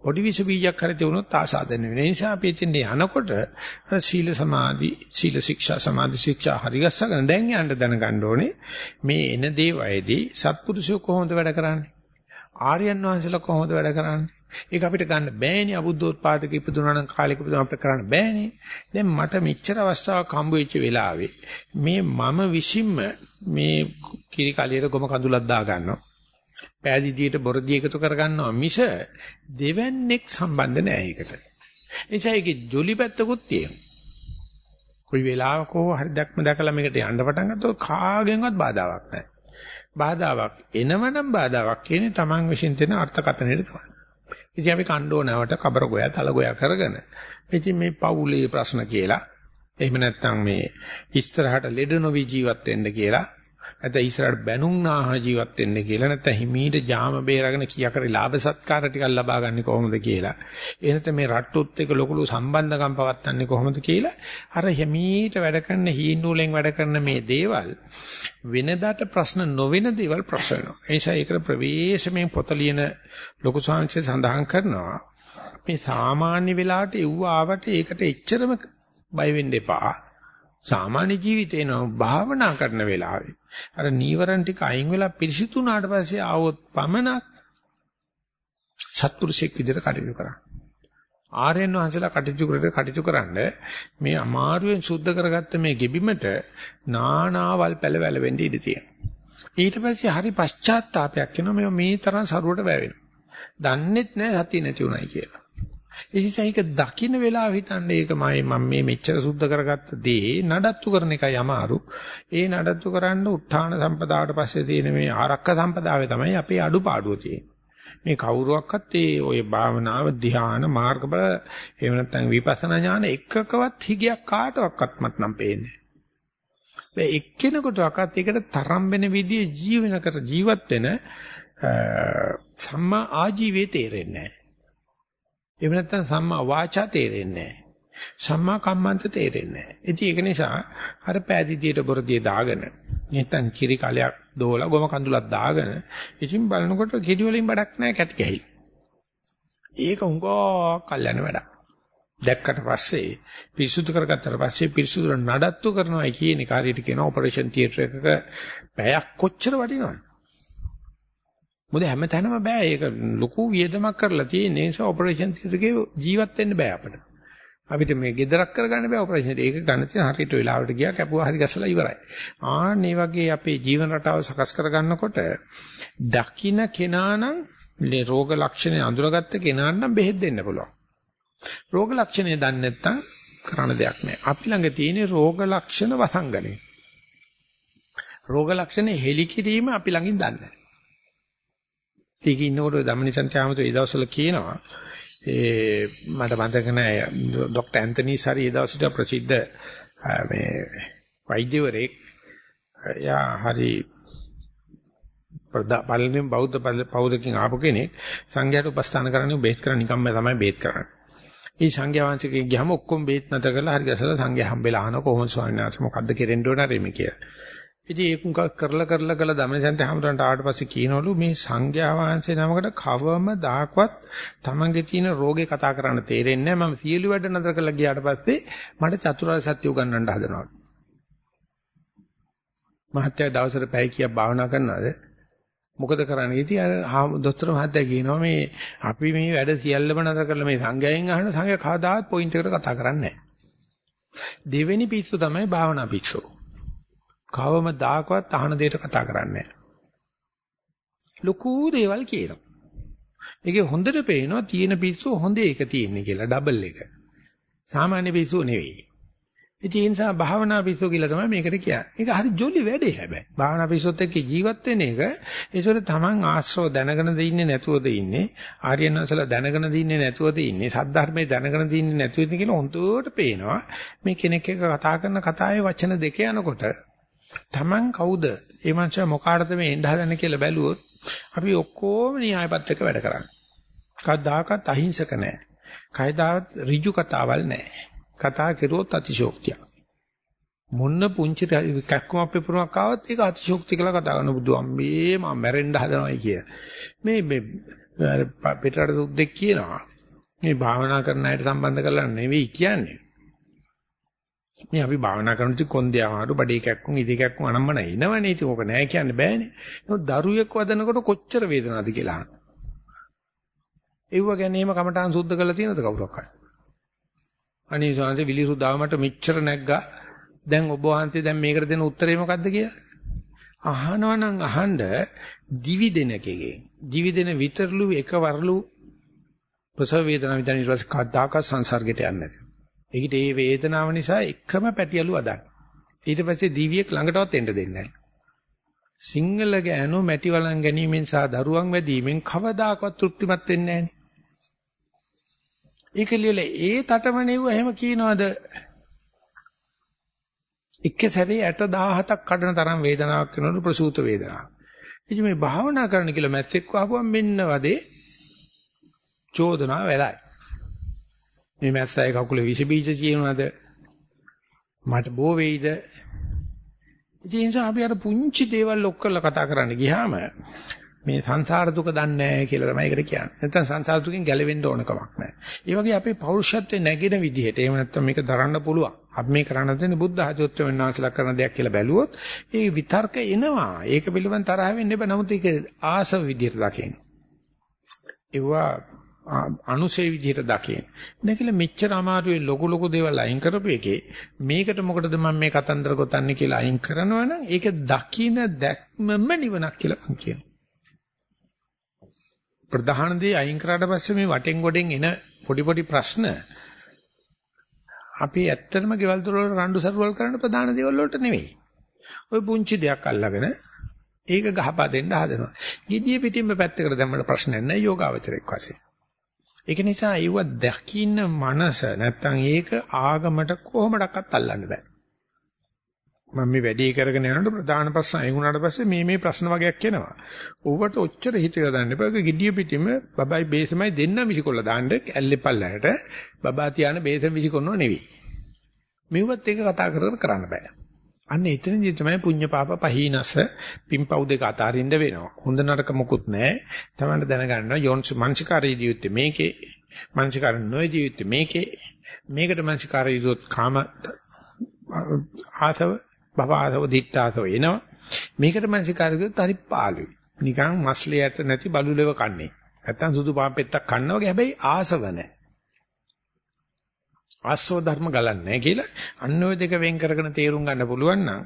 පොඩි විස බීජයක් හරි තියුණොත් ආසාදන වෙන නිසා අපි එතෙන් යනකොට සීල සමාධි සීල ශික්ෂා සමාධි ශික්ෂා හරි ගස්සගෙන දැන් යන්න දැනගන්න ඕනේ මේ එන දේ වයේදී සත්පුරුෂයෝ කොහොමද වැඩ කරන්නේ? ආර්යයන් වහන්සේලා කොහොමද වැඩ කරන්නේ? ඒක අපිට ගන්න බෑනේ. අබුද්ධෝත්පාදක ඉපදුනා නම් කාලෙක ඉපදුනා අපිට කරන්න බෑනේ. දැන් මට මෙච්චර අවස්ථාවක් හම්බ වෙච්ච වෙලාවේ මේ මම විසින්ම මේ කිරි කලියට ගොම කඳුලක් දා ගන්නවා පෑදීදියට බොරදී එකතු කරගන්නවා මිස දෙවන්නේක් සම්බන්ධ නැහැ ඒකට. එනිසා ඒකේ ජොලි පැත්තකුත් තියෙනවා. කොයි වෙලාවක හරි දැක්ම දැකලා මේකට යන්න පටන් ගත්තොත් කාගෙන්වත් බාධාවක් නැහැ. බාධාවක් එනවනම් බාධාවක් කියන්නේ Taman විශ්ින් දෙන අර්ථකථනයට තමයි. ඉතින් අපි කණ්ඩෝනාවට කබර ගෝයා තල ගෝයා කරගෙන ඉතින් මේ පවුලේ ප්‍රශ්න කියලා එහෙම නැත්නම් මේ ඉස්තරහට ලෙඩ නොවි ජීවත් වෙන්න කියලා නැත්නම් ඉස්සරහට බැනුම් නාහ ජීවත් වෙන්න කියලා නැත්නම් හිමීට ජාම බේරගෙන කියා කරේ ලාභ සත්කාර ටිකක් ලබා ගන්න කොහොමද කියලා. එහෙනම් මේ රට්ටුත් එක්ක ලොකුළු සම්බන්ධකම් පවත්න්නේ කොහොමද කියලා අර හිමීට වැඩ කරන හීනූලෙන් වැඩ කරන මේ දේවල් වෙනදාට ප්‍රශ්න නොවන දේවල් ප්‍රශ්න වෙනවා. ඒ නිසා ඒකට ප්‍රවේශමෙන් පොත ලියන ලොකු සංහසේ සඳහන් කරනවා. මේ සාමාන්‍ය වෙලාවට එව්ව ආවට ඒකට එච්චරම බය වෙන්න එපා. සාමාන්‍ය ජීවිතේ නෝ භාවනා කරන වෙලාවේ අර නීවරණ ටික අයින් වෙලා පිරිසිදුනාට පස්සේ ආවොත් පමණක් සත්පුරුෂෙක් විදිහට කටයුතු කරා. ආර්යයන් වහන්සේලා කටයුතු කරලා කටයුතු කරන්න මේ අමාරුවෙන් සුද්ධ කරගත්ත මේ ගෙබිමට නානාවල් පැලවැල වෙන්න ඉඩ තියෙනවා. ඊට පස්සේ හරි පශ්චාත්තාවයක් එනවා මේ තරම් සරුවට වැවෙනවා. දන්නෙත් නැහැ සතිය නැති උනායි කියලා. එනිසා ඒක දකින්න වෙලාව හිතන්නේ ඒක මම මම මේ මෙච්චර සුද්ධ කරගත්ත දේ නඩත්තු කරන එකයි අමාරු. ඒ නඩත්තු කරන්න උත්හාන සම්පදාවට පස්සේ තියෙන මේ ආරක්ක සම්පදාවේ තමයි අපේ අඩුපාඩුව තියෙන්නේ. මේ කවුරුවක්වත් ඒ ඔය භාවනාව ධ්‍යාන මාර්ගබල එහෙම නැත්නම් විපස්සනා ඥාන එකකවත් හිගයක් කාටවත්වත් නම් පේන්නේ නැහැ. එක්කෙනෙකුටවත් ඒකට තරම් වෙන විදිහේ ජීවන කර ජීවත් වෙන සම්මා ආජීවයේ තේරෙන්නේ නැහැ. එහෙම නැත්නම් සම්මා වාචා තේරෙන්නේ නැහැ. සම්මා කම්මන්ත තේරෙන්නේ නැහැ. ඉතින් ඒක නිසා අර පෑදීතියට බොරදියේ දාගෙන නැත්නම් කිරි කලයක් දෝලා ගොම කඳුලක් දාගෙන ඉතින් බලනකොට කිරි වලින් බඩක් නැහැ කැටි කැහිලි. ඒක උංගෝ කල්යන වැඩක්. දැක්කට පස්සේ පිරිසුදු කරගත්තට පස්සේ පිරිසුදු නඩත්තු කරනවා කියන එක හරියට කියන ඔපරේෂන් තියටර් එකක පැයක් කොච්චර වටිනවද? මොකද හැමතැනම බෑ ඒක ලොකු වියදමක් කරලා තියෙන නිසා ඔපරේෂන් තියටරේ ජීවත් වෙන්න බෑ අපිට. අපිට මේ gedarak කරගන්න බෑ ඔපරේෂන් ඒක ගන්න තියෙන හරියට වෙලාවට ගියා කැපුවා හරි ගැසලා ඉවරයි. ආන් මේ වගේ අපේ ජීවන රටාව සකස් කරගන්නකොට දකින්න කෙනා නම් රෝග ලක්ෂණ අඳුරගත්ත කෙනා නම් බෙහෙත් දෙන්න පුළුවන්. රෝග ලක්ෂණය දන්නේ නැත්නම් කරන්න දෙයක් නැහැ. අපි ළඟ තියෙන රෝග ලක්ෂණ වසංගනේ. රෝග ලක්ෂණ හෙලි කිරීම අපි ළඟින් දන්නේ නැහැ. ඒක ඉන්නකොට ධම්මනිසන්ති ආමතු ඒ දවස්වල කියනවා ඒ මට මතක නැහැ ડોક્ટર ඇන්තනි සරි ඒ දවස්වල ප්‍රසිද්ධ මේ වෛද්‍යවරයෙක් යා හරි පළවෙනි බෞද්ධ පෞදකින් ආපු කෙනෙක් සංඝයාට උපස්ථාන කරන්නේ බේත් කරන නිකම්ම තමයි බේත් කරන්නේ. මේ සංඝයා වහන්සේගේ ගියම ඔක්කොම බේත් නැත කරලා හරි ගැසලා සංඝයා හම්බෙලා අහන කොහොමද ස්වාමීන් වහන්සේ මොකද්ද කෙරෙන්න ඕන රෙමි කියලා. ඉතින් ඒක කරලා කරලා කරලා දමනසන්ත හැමදාම ආවට පස්සේ කියනවලු මේ සංඝයා වහන්සේ නමකට කවම දායකවත් තමන්ගේ තියෙන රෝගේ කතා කරන්න තේරෙන්නේ නැහැ. මම සියලු වැඩ නතර කරලා ගියාට පස්සේ මට චතුරාර්ය සත්‍ය උගන්වන්න හදනවා. මහත්තයා දවසට පැය කීයක් භාවනා කරනවද? මොකද කරන්නේ? ඉතින් අර දොස්තර මහත්තයා කියනවා මේ අපි මේ වැඩ සියල්ලම නතර කරලා මේ සංඝයෙන් අහන සංඝයා කවදාවත් පොයින්ට් එකට කතා කරන්නේ නැහැ. දෙවෙනි පිස්සු තමයි භාවනා පිස්සු. කවම දාකවත් අහන දෙයට කතා කරන්නේ නැහැ. ලොකු දේවල් කියනවා. ඒකේ හොඳට පේනවා තියෙන පිස්සු හොඳ එක තියෙන්නේ කියලා ඩබල් එක. සාමාන්‍ය පිස්සු නෙවෙයි. ඉතින් ඒ නිසා භාවනා පිස්සු කියලා තමයි මේකට කියන්නේ. ඒක හරි ජොලි වැඩේ හැබැයි. භාවනා පිස්සුත් එක්ක ජීවත් වෙන එක ඒසොර තමන් ආශ්‍රව දැනගෙන ඉන්නේ නැතුවද ඉන්නේ. ආර්යනන්සලා දැනගෙන ඉන්නේ නැතුවද ඉන්නේ. සද්ධර්මයේ දැනගෙන ඉන්නේ නැතුවද කියලා හොඳට පේනවා. මේ කෙනෙක් එක්ක කතා කරන කතාවේ වචන දෙක යනකොට තමන් කවුද? ඒ මනුස්සයා මොකාටද මේ එන්න හදන්නේ කියලා බැලුවොත් අපි ඔක්කොම න්‍යායපත්‍රයක වැඩ කරන්නේ. කවදාකවත් අහිංසක නැහැ. කයදාවත් ඍජු කතාවල් නැහැ. කතා කෙරුවොත් අතිශෝක්තිය. මොන්න පුංචි කැක්කම අපේ පුරුමක් ආවත් ඒක අතිශෝක්ති කියලා කතා කරන බුදුම්බේ මම මැරෙන්න හදනවායි කිය. මේ මේ පිටරට සුද්දෙක් කියනවා මේ භාවනා කරන අයට සම්බන්ධ කරලා නෙවෙයි කියන්නේ. මේ අපි භාවනා කරනකොට කොන්දේ ආමාරු බඩේ කැක්කුම් ඉදි කැක්කුම් අනම්මන ඉනවනේ ඉතින් ඕක නෑ කියන්න බෑනේ. නමුත් දරුවෙක් වදනකොට කොච්චර වේදනාවද කියලා අහන. ඒව ගැන එහෙම කමටහන් සුද්ධ කරලා තියෙනවද කවුරක් හරි? අනේ සෝන්සේ විලිරු දාමට මෙච්චර නැග්ගා. දැන් ඔබ වහන්සේ දැන් මේකට දෙන උත්තරේ මොකද්ද කියලා? අහනවා නම් අහන්න දිවි දෙනකගේ. දිවි දෙන විතරලු එකවරලු ප්‍රසව වේදනාව විතර ඊට පස්සේ කද්දාක සංසර්ගයට යන්නේ නැති. ඒකිට ඒ වේදනාව නිසා එකම පැටියලු අදන්. ඊට පස්සේ දිවියෙක් ළඟටවත් එන්න දෙන්නේ නැහැ. සිංහල ගෑනෝ මැටි වලන් ගැනීමෙන් සහ දරුවන් වැදීමෙන් කවදාකවත් තෘප්තිමත් වෙන්නේ නැහැ. ඒක ලියලා ඒ තටමනෙව්ව එහෙම කියනවාද එක්ක සැරේ 60000ක් කඩන තරම් වේදනාවක් වෙනවලු ප්‍රසූත වේදනාවක්. ඉතින් මේ භාවනා කරන්න කියලා මැස්සෙක් වහපුවම මෙන්න වදේ චෝදනා වෙලයි. මේ මැස්සයි කකුලේ විෂ බීජ කියනවාද? මට බෝ වෙයිද? ඉතින් ඒ නිසා අපි අර පුංචි දේවල් ලොක් කරලා කතා කරන්න ගියාම මේ සංසාර දුක දන්නේ නැහැ කියලා තමයි ඒකට කියන්නේ. නැත්නම් සංසාර දුකෙන් ගැලවෙන්න ඕන කමක් නැහැ. ඒ වගේ අපේ පෞරුෂත්වයේ නැගෙන විදිහට එහෙම නැත්නම් මේක දරන්න පුළුවන්. අපි මේ කරන්න දෙන්නේ බුද්ධ ආධිත්‍ය වෙනවාසලා කරන දෙයක් කියලා බැලුවොත් ඒ විතර්ක එනවා. ඒක පිළිබඳ තරහ වෙන්න එපා. නමුත් ඒක ආසව විදිහට දකින්න. ඒවා අනුසේ විදිහට දකින්න. නැකල මෙච්චර අමාරුවේ ලොකු ලොකු දේවල් අයින් කරපු එකේ මේකට මොකටද මම මේ කතන්දර ගොතන්නේ කියලා අයින් කරනවනම් ඒක දකින්න දැක්මම නිවනක් කියලා මම කියනවා. ප්‍රධාන දේ අයින් කරාට පස්සේ මේ වටෙන් ගොඩෙන් එන පොඩි පොඩි ප්‍රශ්න අපි ඇත්තටම ගෙවල් දොර වල රණ්ඩු සරුවල් කරන්න ප්‍රධාන දේවල් වලට නෙවෙයි. ওই පුංචි දෙයක් අල්ලගෙන ඒක ගහපා දෙන්න හදනවා. gediye පිටින්ම පැත්තකට දැම්මම ප්‍රශ්නයක් නැහැ යෝගාවචරයක් වශයෙන්. ඒක නිසා ඒව දකින්න මනස නැත්තම් ඒක ආගමට කොහොමඩක්වත් අල්ලන්න බෑ. මම මේ වැඩේ කරගෙන යනකොට ප්‍රධාන ප්‍රශ්න අයින් වුණාට පස්සේ මේ මේ ප්‍රශ්න වගේක් එනවා. ඕවට ඔච්චර හිත යොදන්න එපා. ඒක gediya පිටිම බබයි බේසමයි දෙන්න විසිකොල්ල දාන්න ඇල්ලේ පල්ලයට බබා තියාන බේසම විසිකොන්නව නෙවෙයි. මෙව්වත් ඒක කතා කරගෙන කරන්න බෑ. අන්න එතනදී තමයි පුඤ්ඤ පාප පහීනස පිම්පව් දෙක අතාරින්න වෙනවා. හොඳ නරක මොකුත් නැහැ. තමන්ට දැනගන්නවා යෝන්ස් මනසිකාරී දියුත්තේ මේකේ මනසිකාර නොයදී යුත්තේ මේකේ මේකට මනසිකාරී දියුත් කාම ආසව භවආසව දිත්තාසව එනවා. මේකට මනසිකාරකෙත් හරි පාළුයි. නිකන් මස්ලියට නැති බලුලෙව කන්නේ. නැත්තම් සුදු පාන් පෙත්තක් කන්න වගේ හැබැයි ආසව නැහැ. ආස්ව ධර්ම ගලන්නේ කියලා අන්න ඔය දෙක වෙන් කරගෙන තේරුම් ගන්න පුළුවන් නම්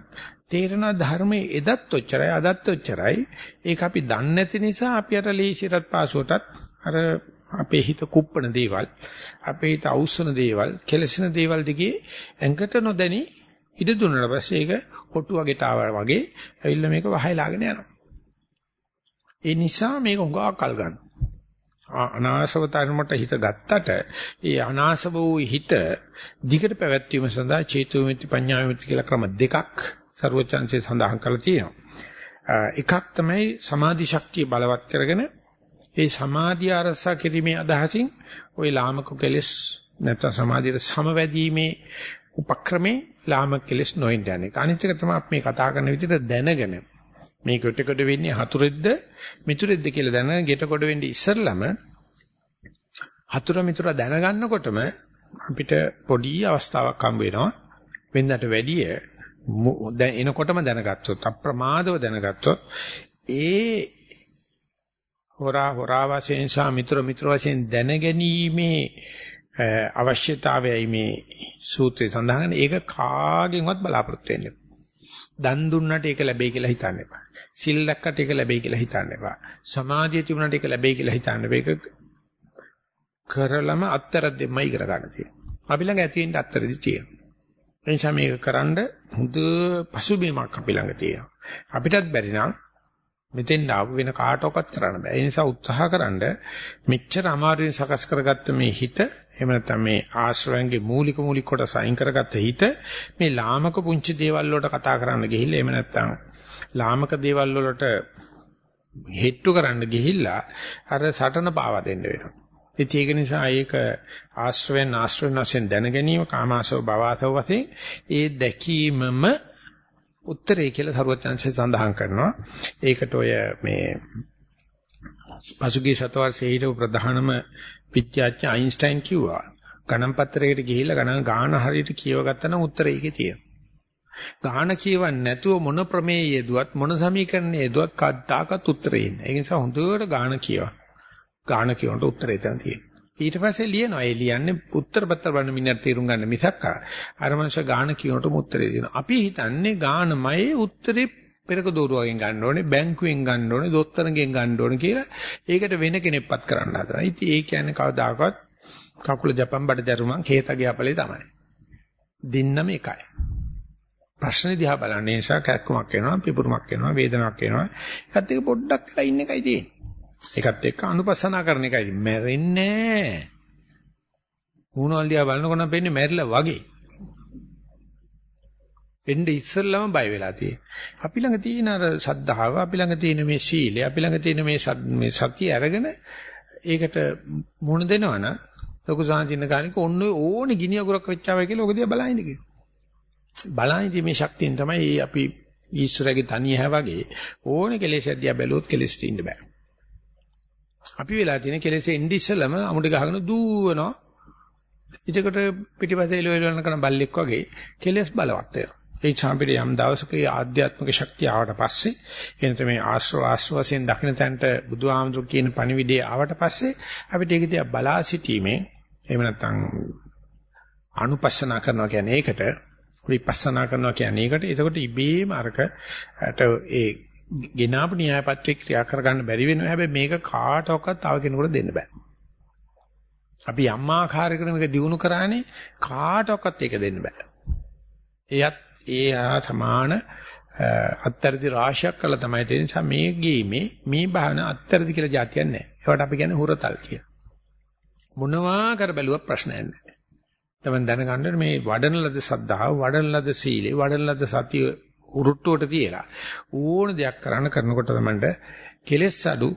තේරෙන ධර්මයේ එදත් ඔච්චරයි අදත් ඔච්චරයි ඒක අපි දන්නේ නැති නිසා අපි අර ලීසිරත් පාසුවටත් අර අපේ හිත කුප්පන දේවල් අපේ හිත අවුස්සන දේවල් කෙලසෙන දේවල් දිගේ ඇඟට නොදැනි ඉඩ දුන්නාට පස්සේ ඒක කොටු වගේට ආවා වගේ ඇවිල්ලා මේක වහයලාගෙන යනවා. ඒ නිසා මේක හුඟා කල් ගන්න. අනාශව ධර්මයට හිත ගත්තට ඒ අනාශව වූ හිත දිගට පැවැත්වීම සඳහා චේතුමිති පඤ්ඤාමිති කියලා ක්‍රම දෙකක් ਸਰවචන්සේ සඳහන් කරලා තියෙනවා. එකක් තමයි සමාධි ශක්තිය බලවත් කරගෙන ඒ සමාධිය අරසා කිරීමේ අදහසින් ওই ලාමක කෙලෙස් නැත්නම් සමාධියට සමවැදීමේ උපක්‍රමේ ලාමක කෙලෙස් නොඉන්න යන එක. අනිත් එක තමයි අපි මේ කතා කරන විදිහට දැනගෙන මේ කොට කොට වෙන්නේ හතුරෙද්ද මිතුරෙද්ද කියලා දැනගෙන ගෙට කොට වෙන්නේ ඉස්සෙල්ලම හතුර මිතුර දැනගන්නකොටම අපිට පොඩි අවස්ථාවක් හම්බ වෙනවා. වෙනදට වැඩිය දැන් එනකොටම දැනගත්තොත් අප්‍රමාදව දැනගත්තොත් ඒ හොරා හොරා වශයෙන් සහ මිතුර මිතුර වශයෙන් දැනගැනීමේ අවශ්‍යතාවයයි මේ සූත්‍රය සඳහන් ඒක කාගෙන්වත් බලාපොරොත්තු වෙන්න එපා. දන් දුන්නට ඒක ලැබෙයි කියලා හිතන්න එපා. සිල් දැක්කට ඒක ලැබෙයි කියලා හිතන්න එපා. සමාධිය තිබුණට ඒක ලැබෙයි කියලා හිතන්න එපා. ඒක කරලම අත්තර දෙමයි කර ගන්න තියෙනවා. අපි ළඟ ඇති වෙන්න අත්තරදි තියෙනවා. එනිසා මේක කරන්න හොඳ පසුබිමක් අපි ළඟ තියෙනවා. අපිටත් බැරි නම් මෙතෙන් ආපු වෙන කාටවත් කරන්න බෑ. ඒ නිසා උත්සාහකරනද මෙච්චර අමාරුවෙන් සකස් කරගත්ත මේ හිත එහෙම නැත්නම් මේ ආශ්‍රයන්ගේ මූලික මූලික කොටස අයින් කරගත්ත හිත මේ ලාමක පුංචි දේවල් වලට කතා කරන්න ගිහිල්ලා එහෙම නැත්නම් ලාමක දේවල් වලට හෙට්ටු කරන්න ගිහිල්ලා අර සටන පාවා දෙන්න වෙනවා. ඉතින් ඒක නිසා ඒක ආශ්‍රවෙන් ආශ්‍රවෙන් වශයෙන් දැන ගැනීම කාමාසව භවාසව වශයෙන් ඒ දැකීමම උත්තරේ කියලා සරුවචාන්සේ සඳහන් කරනවා. ඒකට ඔය මේ පසුගිය සතවර්ෂයේ හිටපු ප්‍රධානම විද්‍යාඥ අයින්ස්ටයින් කිව්වා ගණන් පත්‍රයකට ගිහිල්ලා ගණන් ගාන හරියට කියව ගත්තා නම් උත්තරේ ඒකේ තියෙනවා. ගාන කියවන්නේ නැතුව මොන ප්‍රමේය යෙදුවත් මොන සමීකරණ යෙදුවත් කද්දාකත් උත්තරේ ඉන්නේ. ඒ නිසා හොඳට ගාන කියව. ගාන කියවනට උත්තරේ තන තියෙනවා. ඊට පස්සේ ලියනවා. ඒ ලියන්නේ උත්තර පත්‍ර බලන මිනිහට තේරුම් ගන්න මිසක් අර මනුෂ්‍ය ගාන කියවනටම උත්තරේ දෙනවා. අපි හිතන්නේ ගානමයි උත්තරේ පෙරක දෝරුවගෙන් ගන්න ඕනේ බැංකුවෙන් ගන්න ඕනේ දොස්තරගෙන් ගන්න ඕනේ කියලා ඒකට වෙන කෙනෙක්පත් කරන්න හදනවා. ඉතින් ඒ කියන්නේ කවදාකවත් කකුල ජපන් බඩ දරුමන් හේතගේ අපලේ තමයි. දින්නම එකයි. ප්‍රශ්නේ දිහා බලන්නේ නිසා කැක්කමක් වෙනවා පිපුරුමක් වෙනවා වේදනාවක් වෙනවා. ඒකත් එක පොඩ්ඩක් වෙලා ඉන්න එකයි තියෙන්නේ. ඒකත් එක්ක අනුපස්සනා කරන එකයි. මැරෙන්නේ නැහැ. මූණවලියා බලනකොට නම් පේන්නේ මැරිලා වගේ. එන්නේ ඉස්සෙල්ලම බය වෙලා තියෙන්නේ. අපි ළඟ තියෙන අර සද්ධාව, අපි ළඟ තියෙන මේ සීලය, අපි ළඟ තියෙන මේ මේ සතිය අරගෙන ඒකට මුණ දෙනවනම් ලොකු සාන්තින කාණික ඔන්න ඕනේ ගිනි අගුරක් වෙච්චාවයි කියලා ඔක දිහා බලහින්ද කියනවා. බලහින්දී මේ ශක්තියෙන් තමයි අපි ඊශ්වරගේ තනිය හැ වගේ ඕනේ කෙලෙස් දිහා බැලුවොත් කෙලෙස් ඉන්න බෑ. අපි වෙලා තියෙන කෙලෙස් එන්නේ ඉස්සෙල්ලම අමුඩ ගහගෙන දුවනවා. එතකොට පිටිපස්සේ එළවෙල යන කරන බල්ලෙක් වගේ කෙලෙස් බලවත් වෙනවා. ඒ චාම්පිට යම් දවසක ඒ ආධ්‍යාත්මික ශක්තිය ආවට පස්සේ එනත මේ ආශ්‍රව ආශ්‍රවයෙන් දකින්න තැනට බුදුහාමුදුරු කියන පණිවිඩය ආවට පස්සේ අපිට ඒක දිහා බලා සිටීමේ එහෙම නැත්නම් අනුපස්සනා කරනවා කියන්නේ ඒකට විපස්සනා කරනවා කියන්නේ ඒකට. එතකොට ඉබේම අරකට ඒ ගෙනාපු න්‍යාය පත්‍රේ ක්‍රියා කරගන්න බැරි වෙනවා. හැබැයි මේක කාටවත් තව කෙනෙකුට දෙන්න බෑ. අපි යම් ආකාරයකට මේක දිනු කරානේ කාටවත් ඒක දෙන්න බෑ. එයත් ඒ හා සමාන අත්තරදි රාශියක් කළා තමයි ඒ නිසා මේ ගේමේ මේ බහන අත්තරදි කියලා જાතියක් නැහැ. ඒවට අපි කියන්නේ හුරතල් කියලා. මොනවා කර බැලුවා ප්‍රශ්නයක් නැහැ. තමන් දැනගන්න මේ වඩන ලද සද්ධාව, වඩන ලද සීලේ, වඩන ලද සතිය උරුට්ටුවට තියලා ඕන දෙයක් කරන්න කරනකොට තමන්ට කෙලෙස් අඩු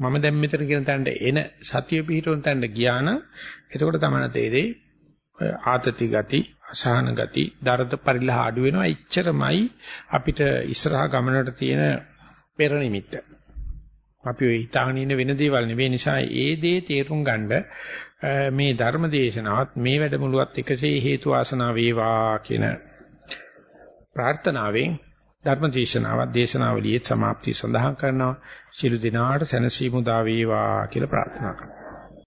මම දැන් මෙතන කියන තැනට එන සතිය පිහිටවන තැනට ගියා නම් එතකොට තමයි තේරෙයි ආතති ගති අසහන ගති, දරද පරිලහ අඩු වෙනවා. එච්චරමයි අපිට ඉස්සරහා ගමනට තියෙන පෙර නිමිත්ත. අපි ඔය හිතාගෙන ඉන්න වෙන දේවල් නෙවෙයි නිසා ඒ දේ තේරුම් ගන්න මේ ධර්ම දේශනාවත් මේ වැඩමුළුවත් එකසේ හේතු ආසනා වේවා කියන ප්‍රාර්ථනාවෙන් ධර්ම දේශනාවත් දේශනාවලියේ સમાප්ති සඳහන් කරනවා. සිළු දිනාට සැනසීම උදා වේවා කියලා ප්‍රාර්ථනා කරනවා.